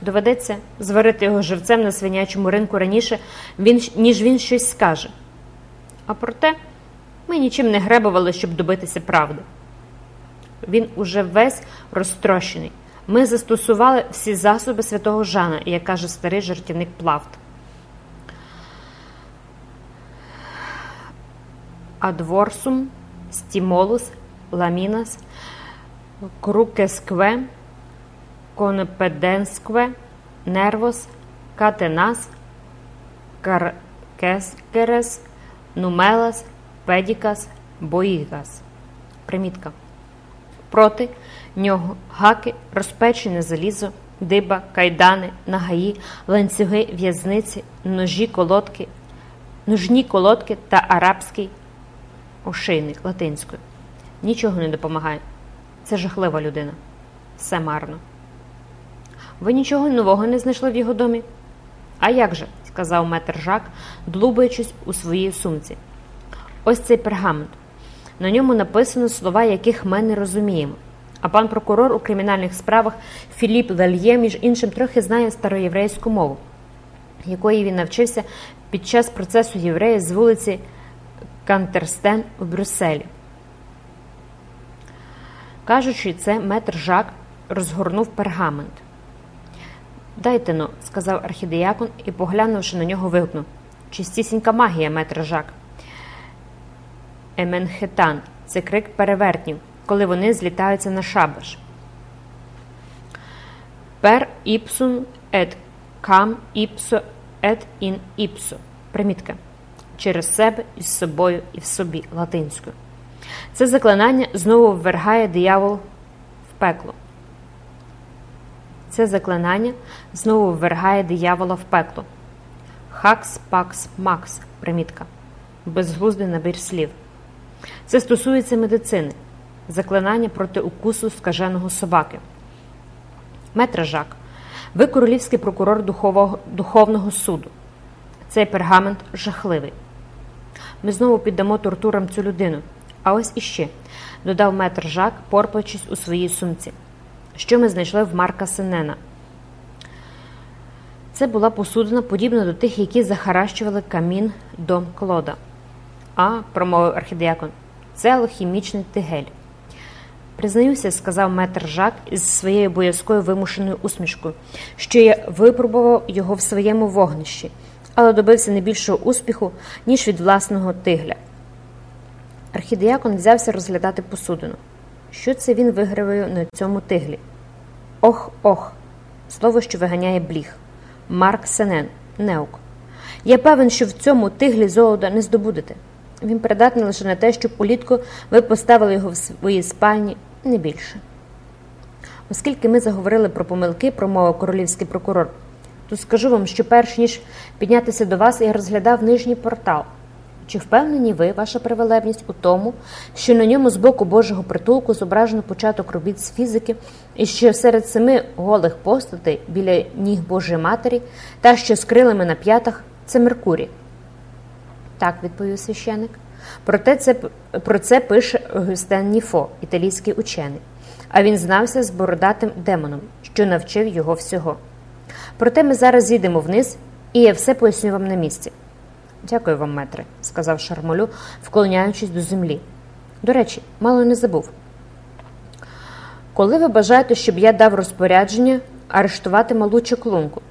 Speaker 1: Доведеться зварити його живцем на свинячому ринку раніше, ніж він щось скаже. А проте ми нічим не гребували, щоб добитися правди. Він уже весь розтрощений. Ми застосували всі засоби святого Жана, як каже старий жартівник Плавт. Адворсум, стімолус, ламінас, крукескве, конпеденскве, нервос, катенас, каркескерес, нумелас, педікас, боїгас. Примітка. Проти нього гаки, розпечене залізо, диба, кайдани, нагаї, ланцюги, в'язниці, ножі, колодки, ножні колодки та арабський ошейник латинською. Нічого не допомагає. Це жахлива людина. Все марно. Ви нічого нового не знайшли в його домі? А як же? сказав метр Жак, длубаючись у своїй сумці. Ось цей пергамент. На ньому написано слова, яких ми не розуміємо. А пан прокурор у кримінальних справах Філіп Лельє, між іншим, трохи знає староєврейську мову, якої він навчився під час процесу єврея з вулиці Кантерстен у Брюсселі. Кажучи, це метр Жак розгорнув пергамент. Дайте но, сказав архідеякон і, поглянувши на нього, вигукнув Чистісінька магія, метр Жак. Еменхетан це крик перевертнів, коли вони злітаються на шабаш. Пер іпсум ет кам іпсо ет ін іпсо. Примітка. Через себе із собою і в собі латинською. Це заклинання знову ввергає диявол в пекло. Це заклинання знову ввергає диявола в пекло. Хакс, пакс, макс. Примітка. Безглуздий набір слів. Це стосується медицини, заклинання проти укусу скаженого собаки. Метре Жак, ви королівський прокурор духового, Духовного суду. Цей пергамент жахливий. Ми знову піддамо тортурам цю людину. А ось іще, додав метр Жак, порпаючись у своїй сумці. Що ми знайшли в Марка Сенена? Це була посудина, подібна до тих, які захаращували камін дом Клода. А, промовив архідеякон, це алхімічний тигель. Признаюся, сказав метр Жак із своєю боязкою вимушеною усмішкою, що я випробував його в своєму вогнищі, але добився не більшого успіху, ніж від власного тигля. Архідеякон взявся розглядати посудину. Що це він вигравив на цьому тиглі? Ох, ох, слово, що виганяє бліг. Марк Сенен, неук. Я певен, що в цьому тиглі золота не здобудете. Він придатний лише на те, щоб улітку ви поставили його в своїй спальні не більше. Оскільки ми заговорили про помилки, промовив королівський прокурор, то скажу вам, що перш ніж піднятися до вас, я розглядав нижній портал. Чи впевнені ви, ваша привелебність, у тому, що на ньому з боку Божого притулку зображено початок робіт з фізики, і що серед семи голих постатей біля ніг Божої Матері, та що з крилами на п'ятах це Меркурій? Так, відповів священик. Проте це, про це пише Гюстен Ніфо, італійський учений. А він знався з бородатим демоном, що навчив його всього. Проте ми зараз зійдемо вниз, і я все поясню вам на місці. Дякую вам, метре, сказав Шармолю, вклоняючись до землі. До речі, мало не забув. Коли ви бажаєте, щоб я дав розпорядження арештувати малу чеклунку?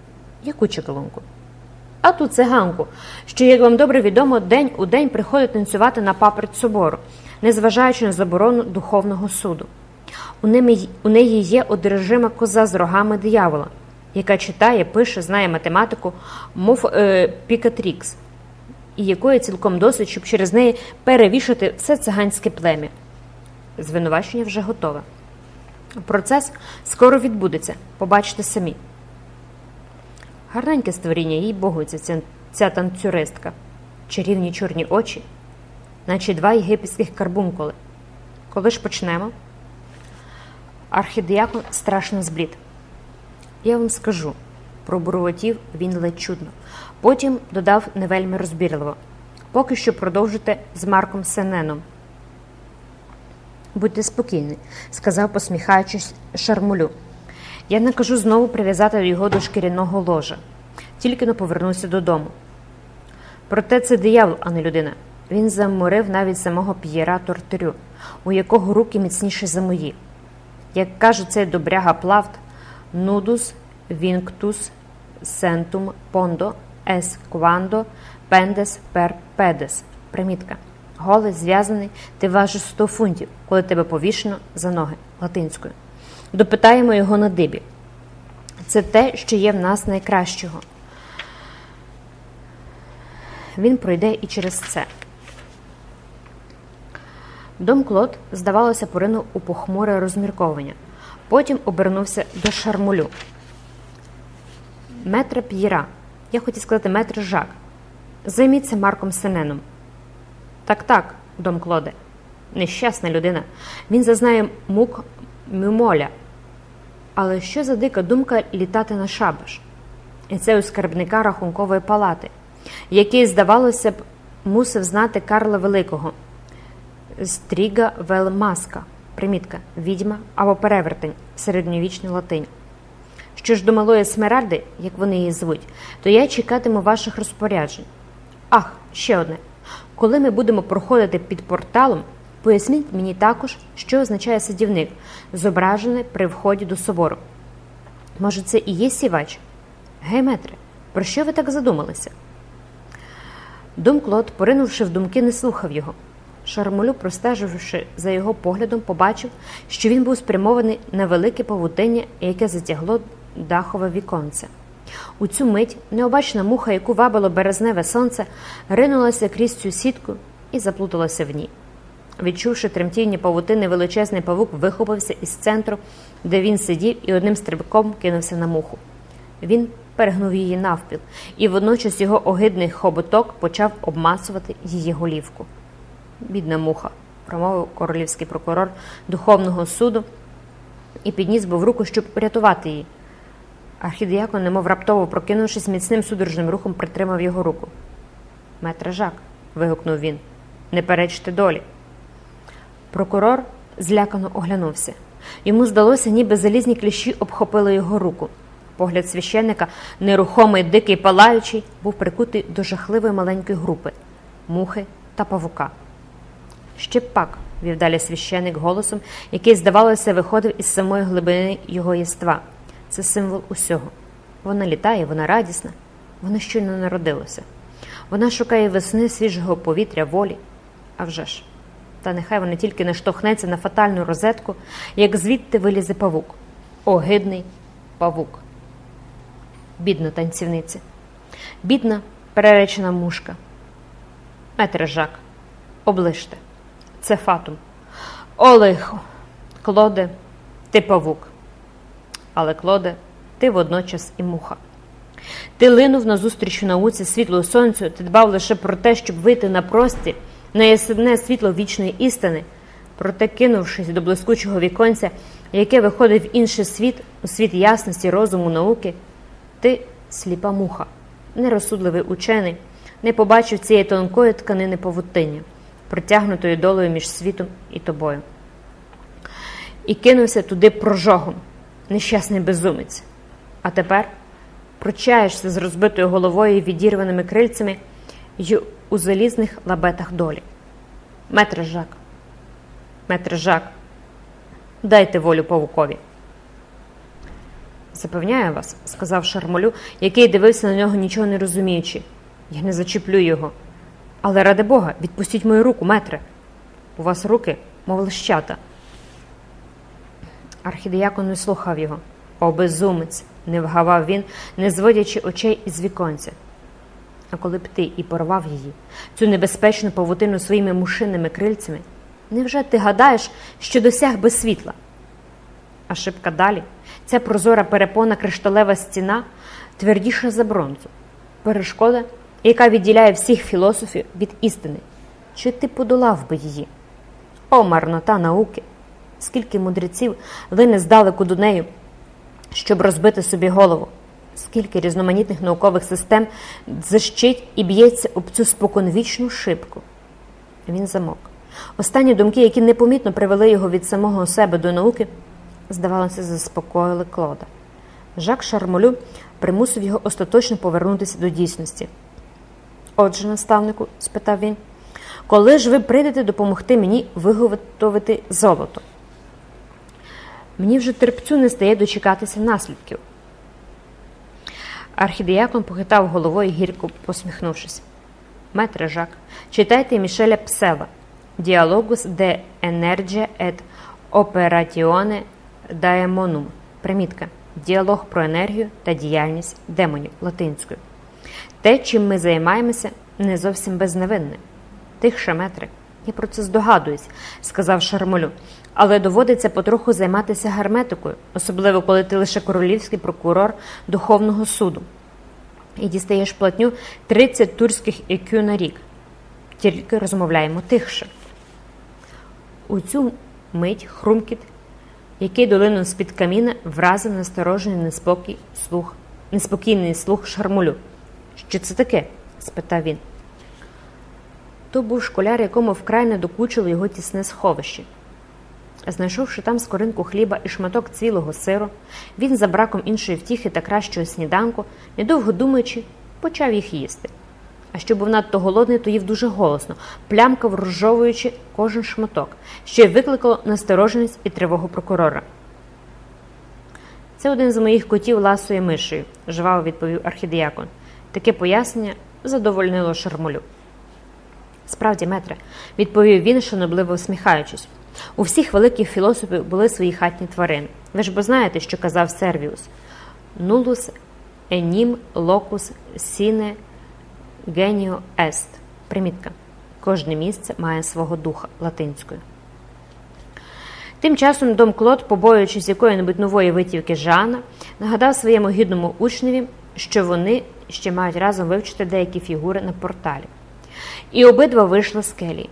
Speaker 1: Яку чеклунку? А ту циганку, що, як вам добре відомо, день у день приходить танцювати на паперть собору, незважаючи на заборону духовного суду. У неї є одержима коза з рогами диявола, яка читає, пише, знає математику, мов е, Пікатрікс, і якої цілком досить, щоб через неї перевішати все циганське плем'я. Звинувачення вже готове. Процес скоро відбудеться, побачите самі. Гарненьке створіння, їй Богу, ця, ця танцюристка, чарівні чорні очі, наче два єгипетських карбункули. Коли ж почнемо? Архідіакон страшно зблід. Я вам скажу, пробурмотів він ледь чудно. Потім додав не вельми розбірливо. Поки що продовжуйте з Марком Сененом. Будьте спокійні, сказав, посміхаючись, шармулю. Я накажу знову прив'язати його до шкіряного ложа. Тільки но повернуся додому. Проте це диявол, а не людина. Він заморив навіть самого П'єра Тортарю, у якого руки міцніші за мої. Як каже цей добряга Плавт, нудус вінктус сентум пондо ес квандо пендес пер педес. Примітка. Голий зв'язаний, ти важиш 100 фунтів, коли тебе повішено за ноги латинською. Допитаємо його на дибі. Це те, що є в нас найкращого. Він пройде і через це. Дом Клод, здавалося, поринув у похмуре розмірковання. Потім обернувся до шармулю. Метра П'єра. Я хотів сказати метр Жак. Займіться Марком Сененом. Так, так, дом Клоде. Нещасна людина. Він зазнає мук мюмоля. Але що за дика думка літати на шабаш? І це у скарбника рахункової палати, який, здавалося б, мусив знати Карла Великого. Стріга Велмаска, примітка, відьма або перевертень, середньовічний латинь. Що ж до малої Смеральди, як вони її звуть, то я чекатиму ваших розпоряджень. Ах, ще одне. Коли ми будемо проходити під порталом, поясніть мені також, що означає садівник, зображений при вході до собору. Може, це і є сівач? Гей, метре, про що ви так задумалися? Дум Клод, поринувши в думки, не слухав його. Шармолю, простеживши за його поглядом, побачив, що він був спрямований на велике павутиння, яке затягло дахове віконце. У цю мить необачна муха, яку вабило березневе сонце, ринулася крізь цю сітку і заплуталася в ній. Відчувши тремтіння павутини, величезний павук вихопився із центру, де він сидів, і одним стрибком кинувся на муху. Він перегнув її навпіл, і водночас його огидний хоботок почав обмацувати її голівку. Бідна муха, промовив королівський прокурор Духовного суду і підніс був руку, щоб урятувати її. Архідіакон, немов раптово прокинувшись, міцним судорожним рухом притримав його руку. Метре Жак, вигукнув він, не перечте долі. Прокурор злякано оглянувся. Йому здалося, ніби залізні кліщі обхопили його руку. Погляд священника, нерухомий, дикий, палаючий, був прикутий до жахливої маленької групи мухи та павука. Ще пак, вів далі священик голосом, який, здавалося, виходив із самої глибини його єства. Це символ усього. Вона літає, вона радісна, вона щойно народилася. Вона шукає весни свіжого повітря, волі. А вже ж. Та нехай вона тільки не штовхнеться на фатальну розетку, як звідти вилізе павук. Огидний павук. Бідна танцівниця, бідна переречена мушка. Метре Жак, оближте. Це фатум. О, лихо! Клоде, ти павук. Але, Клоде, ти водночас і муха. Ти линув назустріч науці світлу сонцю, ти дбав лише про те, щоб вийти на простір, на ясне світло вічної істини, проте, кинувшись до блискучого віконця, яке виходить в інший світ, у світ ясності, розуму, науки, ти сліпа муха, нерозсудливий учений, не побачив цієї тонкої тканини павутиння, протягнутої долею між світом і тобою. І кинувся туди прожогом, нещасний безумець. А тепер прочаєшся з розбитою головою і відірваними крильцями й у залізних лабетах долі. Метре Жак, метре Жак, дайте волю павукові. Запевняю вас, сказав Шармолю, який дивився на нього, нічого не розуміючи. Я не зачіплю його. Але ради Бога, відпустіть мою руку, метре. У вас руки, мов лищата. Архідіякон не слухав його. О, безумець, не вгавав він, не зводячи очей із віконця. А коли б ти і порвав її, цю небезпечну павутину своїми мушинними крильцями, Невже ти гадаєш, що досяг би світла? А шибка далі ця прозора перепона кришталева стіна твердіша за бронзу, перешкода, яка відділяє всіх філософів від істини. Чи ти подолав би її? О, марнота науки! Скільки мудреців лине здалеку до нею, щоб розбити собі голову, скільки різноманітних наукових систем защить і б'ється об цю споконвічну шибку. Він замок. Останні думки, які непомітно привели його від самого себе до науки, здавалося, заспокоїли Клода. Жак Шармолю примусив його остаточно повернутися до дійсності. Отже, наставнику, спитав він, коли ж ви прийдете допомогти мені виготовити золото? Мені вже терпцю не стає дочекатися наслідків. Архідіякон похитав головою, гірко посміхнувшись. Метре Жак, читайте Мішеля Псела Діалогус де енерджія ет операціоне даемонум. Примітка. Діалог про енергію та діяльність демонів латинською. Те, чим ми займаємося, не зовсім безневинне. Тихше, метре, я про це здогадуюсь, сказав Шармолю, але доводиться потроху займатися герметикою, особливо коли ти лише королівський прокурор Духовного суду. І дістаєш платню 30 турських ікю на рік. Тільки розмовляємо тихше. У цю мить хрумкіт, який долинув з-під каміна, вразив насторожений неспокій слух, неспокійний слух шармулю. Що це таке? спитав він. То був школяр, якому вкрай не докучило його тісне сховище. Знайшовши там скоринку хліба і шматок цілого сиру, він за браком іншої втіхи та кращого сніданку, недовго думаючи, почав їх їсти. А що був надто голодний, то їв дуже голосно, плямкав, розжовуючи кожен шматок, що й викликало настороженість і тривогу прокурора. Це один з моїх котів ласою мишею, жваво відповів архідіякон. Таке пояснення задовольнило шармулю. Справді, метре, відповів він, шанобливо усміхаючись. У всіх великих філософів були свої хатні тварини. Ви ж бо знаєте, що казав Сервіус Нулус енім локус сіне геніо ест. Примітка. Кожне місце має свого духа латинською. Тим часом Дом Клод, побоюючись якої-небудь нової витівки Жана, нагадав своєму гідному учневі, що вони ще мають разом вивчити деякі фігури на порталі. І обидва вийшли з келії.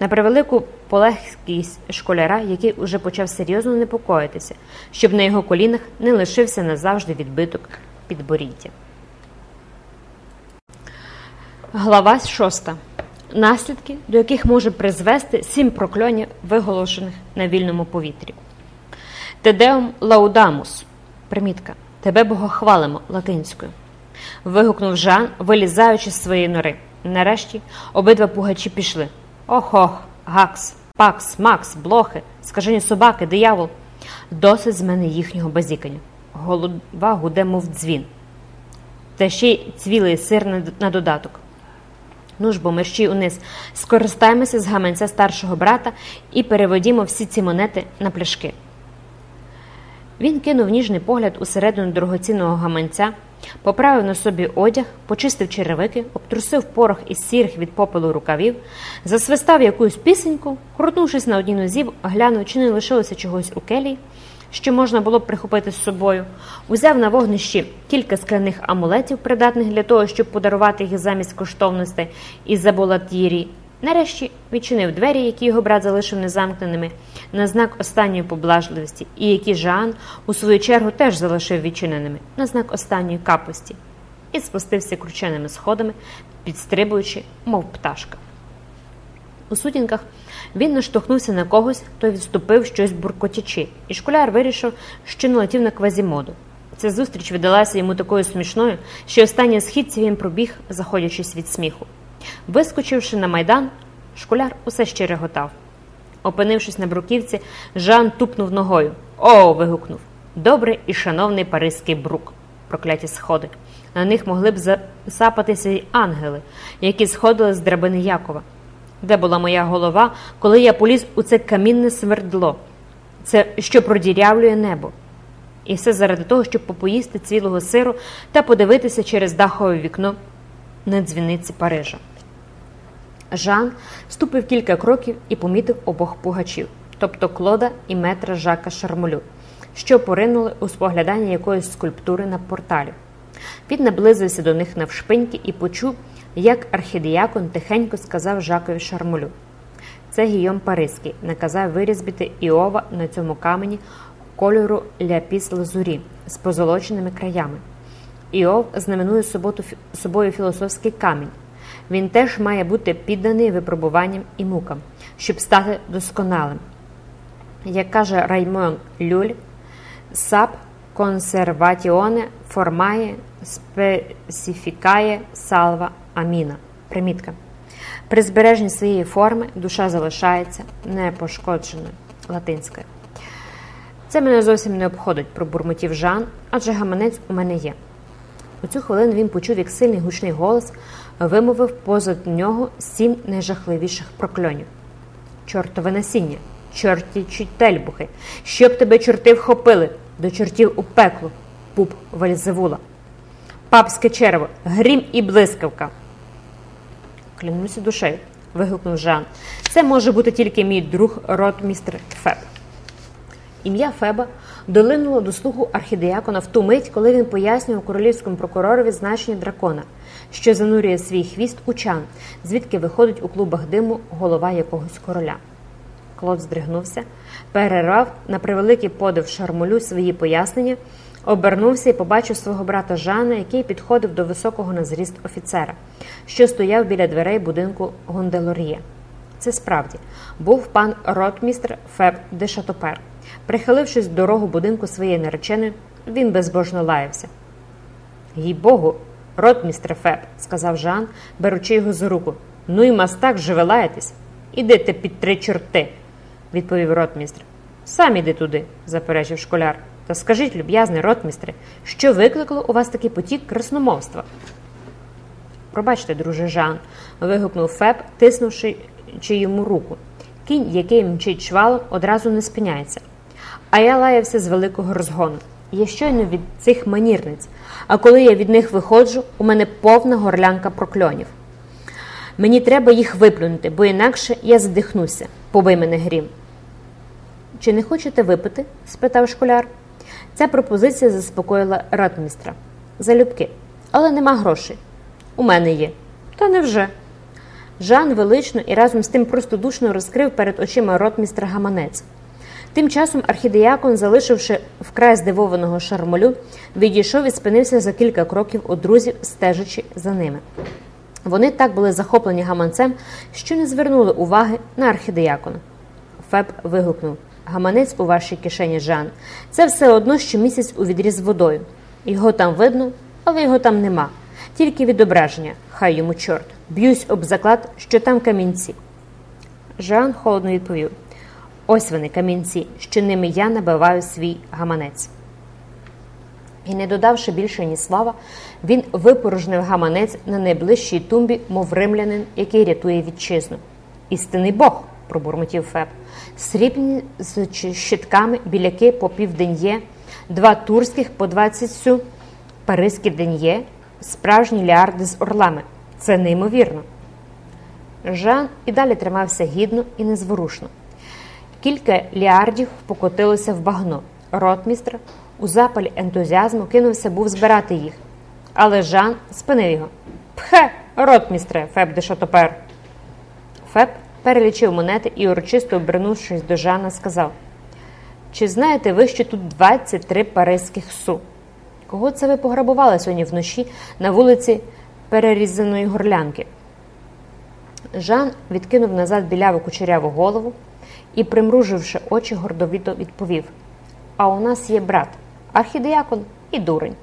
Speaker 1: На превелику полегкість школяра, який уже почав серйозно непокоїтися, щоб на його колінах не лишився назавжди відбиток підборіддя. Глава 6. Наслідки, до яких може призвести сім прокльонів, виголошених на вільному повітрі. Тедеум лаудамус. Примітка. Тебе богохвалимо латинською. Вигукнув Жан, вилізаючи з своєї нори. Нарешті обидва пугачі пішли. Ох ох, гакс, пакс, макс, блохи, скажені собаки, диявол. Досить з мене їхнього базікання. Голова гуде, мов дзвін. Та ще й цвілий сир на додаток. Ну ж бо мерщій униз, скористаємося з гаманця старшого брата і переводімо всі ці монети на пляшки. Він кинув ніжний погляд усередину дорогоцінного гаманця, поправив на собі одяг, почистив черевики, обтрусив порох із сірих від попелу рукавів, засвистав якусь пісеньку, крутнувшись на одній нозі, глянув, чи не лишилося чогось у келії, що можна було б прихопити з собою, узяв на вогнищі кілька скляних амулетів, придатних для того, щоб подарувати їх замість коштовностей із заболатірі. Нарешті відчинив двері, які його брат залишив незамкненими, на знак останньої поблажливості, і які Жан, у свою чергу, теж залишив відчиненими на знак останньої капості, і спустився крученими сходами, підстрибуючи, мов пташка. У сутінках він наштовхнувся на когось, той відступив щось буркотячи, і школяр вирішив, що налетів на квазімоду. Ця зустріч видалася йому такою смішною, що останній східці він пробіг, заходячись від сміху. Вискочивши на майдан, школяр усе ще реготав. Опинившись на бруківці, Жан тупнув ногою. О. вигукнув. Добрий і шановний паризький брук, прокляті сходи. На них могли б засапатися й ангели, які сходили з драбини Якова. Де була моя голова, коли я поліз у це камінне свердло, це що продірявлює небо. І все заради того, щоб попоїсти цвілого сиру та подивитися через дахове вікно на дзвіниці Парижа. Жан ступив кілька кроків і помітив обох пугачів, тобто Клода і метра Жака Шармолю, що поринули у споглядання якоїсь скульптури на порталі. Він наблизився до них навшпиньки і почув, як архідіякон тихенько сказав Жакові Шармолю. Це Гійом Паризький наказав вирізбити Іова на цьому камені кольору ляпіс лазурі з позолоченими краями. Іов знаменує суботу, собою філософський камінь. Він теж має бути підданий випробуванням і мукам, щоб стати досконалим. Як каже Раймон Люль, сап консерватіоне формає специфікає салва аміна. Примітка. При збереженні своєї форми душа залишається непошкодженою латинською. Це мене зовсім не обходить, пробурмотів Жан, адже гаманець у мене є. У цю хвилину він почув, як сильний гучний голос вимовив позад нього сім найжахливіших прокльонів. Чортове насіння, чорті тельбухи, щоб тебе чорти вхопили, до чортів у пекло, пуп Вальзевула. Папське черво, грім і блискавка. Клянуся душею, вигукнув Жан. Це може бути тільки мій друг ротмістр Феб. Ім'я Феба долинуло до слуху архідеякона в ту мить, коли він пояснював королівському прокуророві значення дракона, що занурює свій хвіст у чан, звідки виходить у клубах диму голова якогось короля. Клод здригнувся, перервав на превеликий подив шармолю свої пояснення, обернувся і побачив свого брата Жана, який підходив до високого на зріст офіцера, що стояв біля дверей будинку Гонделор'є. Це справді був пан ротмістр Феб де Шатопер. Прихилившись до рогу будинку своєї нареченої, він безбожно лаявся. Їй богу, ротмістре Феб, сказав Жан, беручи його за руку. Ну і мастак же ви лаєтесь. Ідете під три чорти, відповів ротмістр. Сам іди туди, заперечив школяр. Та скажіть, люб'язний ротмістре, що викликало у вас такий потік красномовства? Пробачте, друже Жан, вигукнув Феб, тиснувши йому руку. Кінь, який мчить швалом, одразу не спиняється. А я лаявся з великого розгону. Я щойно від цих манірниць, а коли я від них виходжу, у мене повна горлянка прокльонів. Мені треба їх виплюнути, бо інакше я задихнуся, побий мене грім. Чи не хочете випити? спитав школяр. Ця пропозиція заспокоїла ратмістра. Залюбки, але нема грошей. У мене є. Та невже? Жан велично і разом з тим простодушно розкрив перед очима ротмістра гаманець. Тим часом архідеякон, залишивши вкрай здивованого шармолю, відійшов і спинився за кілька кроків у друзів, стежачи за ними. Вони так були захоплені гаманцем, що не звернули уваги на архідеякона. Феб вигукнув Гаманець у вашій кишені Жан. Це все одно, що місяць у відрі з водою. Його там видно, але його там нема. Тільки відображення, хай йому чорт. Б'юсь об заклад, що там камінці. Жан холодно відповів: Ось вони, камінці, що ними я набиваю свій гаманець. І, не додавши більше ні слава, він випорожнив гаманець на найближчій тумбі, мов римлянин, який рятує вітчизну. Істинний Бог, пробурмотів Феб. Срібні з щитками біляки по півден'є, два турських по двадцять сю, паризькі ден'є, справжні ліарди з орлами. Це неймовірно. Жан і далі тримався гідно і незворушно. Кілька ліардів покотилося в багно. Ротмістр у запалі ентузіазму кинувся був збирати їх. Але Жан спинив його. Пхе, ротмістре, Феб де Шатопер. Феб перелічив монети і, урочисто обернувшись до Жана, сказав: Чи знаєте ви, що тут 23 паризьких су? Кого це ви пограбували сьогодні вночі на вулиці перерізаної горлянки? Жан відкинув назад біляву кучеряву голову і, примруживши очі, гордовіто відповів: А у нас є брат, архідеякон і дурень.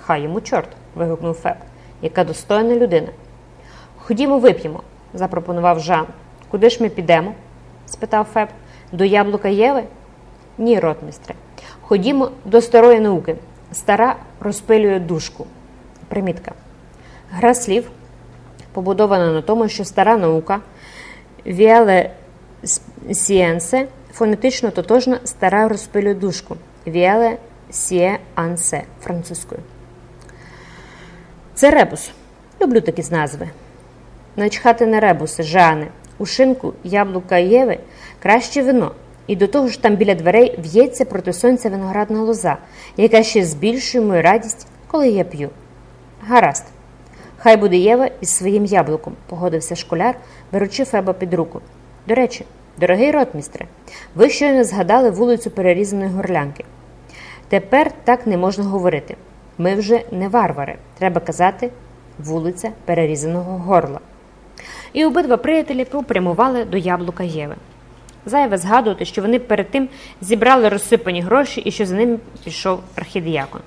Speaker 1: Хай йому чорт. вигукнув Феб. Яка достойна людина. Ходімо, вип'ємо, запропонував Жан. Куди ж ми підемо? спитав Феб. До яблука Єви? Ні, ротмістре. Ходімо до старої науки. Стара розпилює дужку. Примітка. Гра слів побудована на тому, що стара наука Віале Сіенсе фонетично тотожна стара розпилює дужку. Віале Сієансе французькою. Це ребус. Люблю такі з назви. начхати на ребуси, Жане. У шинку яблука Єви краще вино. І до того ж там біля дверей в'ється проти сонця виноградна лоза, яка ще збільшує мою радість, коли я п'ю. Гаразд. Хай буде Єва із своїм яблуком, погодився школяр, беручи Феба під руку. До речі, дорогий ротмістре, ви щойно згадали вулицю перерізаної горлянки. Тепер так не можна говорити. Ми вже не варвари. Треба казати вулиця перерізаного горла. І обидва приятелі попрямували до яблука Єви. Зайве згадувати, що вони перед тим зібрали розсипані гроші і що за ними пішов архідіякон.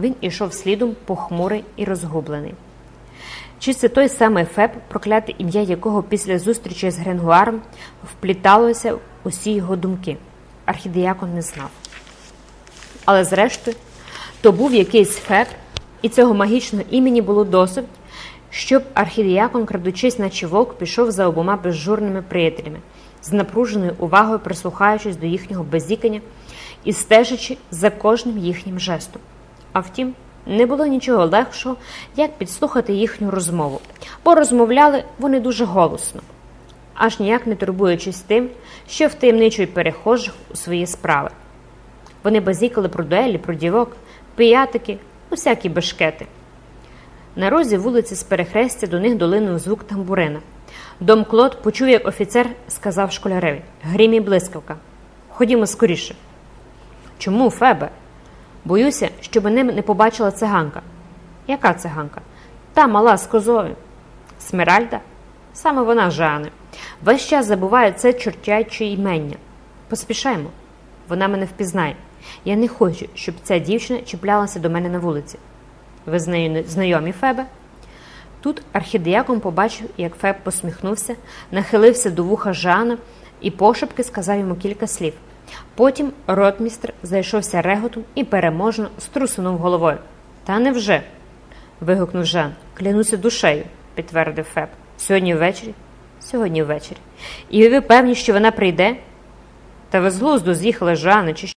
Speaker 1: Він ішов слідом похмурий і розгублений. Чи це той самий Феб, прокляте ім'я якого після зустрічі з Гренгуаром впліталося усі його думки? Архідіякон не знав. Але зрештою, то був якийсь Феб, і цього магічного імені було досить, щоб архідіякон, крадучись, наче вовк, пішов за обома безжурними приятелями, з напруженою увагою прислухаючись до їхнього безікання і стежачи за кожним їхнім жестом. А втім, не було нічого легшого, як підслухати їхню розмову, бо розмовляли вони дуже голосно, аж ніяк не турбуючись тим, що втаємничують перехожих у свої справи. Вони базікали про дуелі, про дівок, пиятики, усякі бешкети. На розі вулиці з перехрестя до них долинув звук тамбурина. Дом Клод почув, як офіцер сказав школяреві Грім і блискавка. Ходімо скоріше. Чому, Фебе? Боюся, що мене не побачила циганка. Яка циганка? Та мала з козою. Смиральда? Саме вона, Жане. Весь час забуває це чортяче імення. Поспішаймо. Вона мене впізнає. Я не хочу, щоб ця дівчина чіплялася до мене на вулиці. Ви з нею знайомі, Фебе? Тут архідіякон побачив, як Феб посміхнувся, нахилився до вуха Жана і пошепки сказав йому кілька слів. Потім ротмістр зайшовся реготом і переможно струсунув головою. Та невже? вигукнув Жан. Клянуся душею, підтвердив Феб. Сьогодні ввечері? Сьогодні ввечері. І ви певні, що вона прийде? Та ви з глузду з'їхали, Жане, чи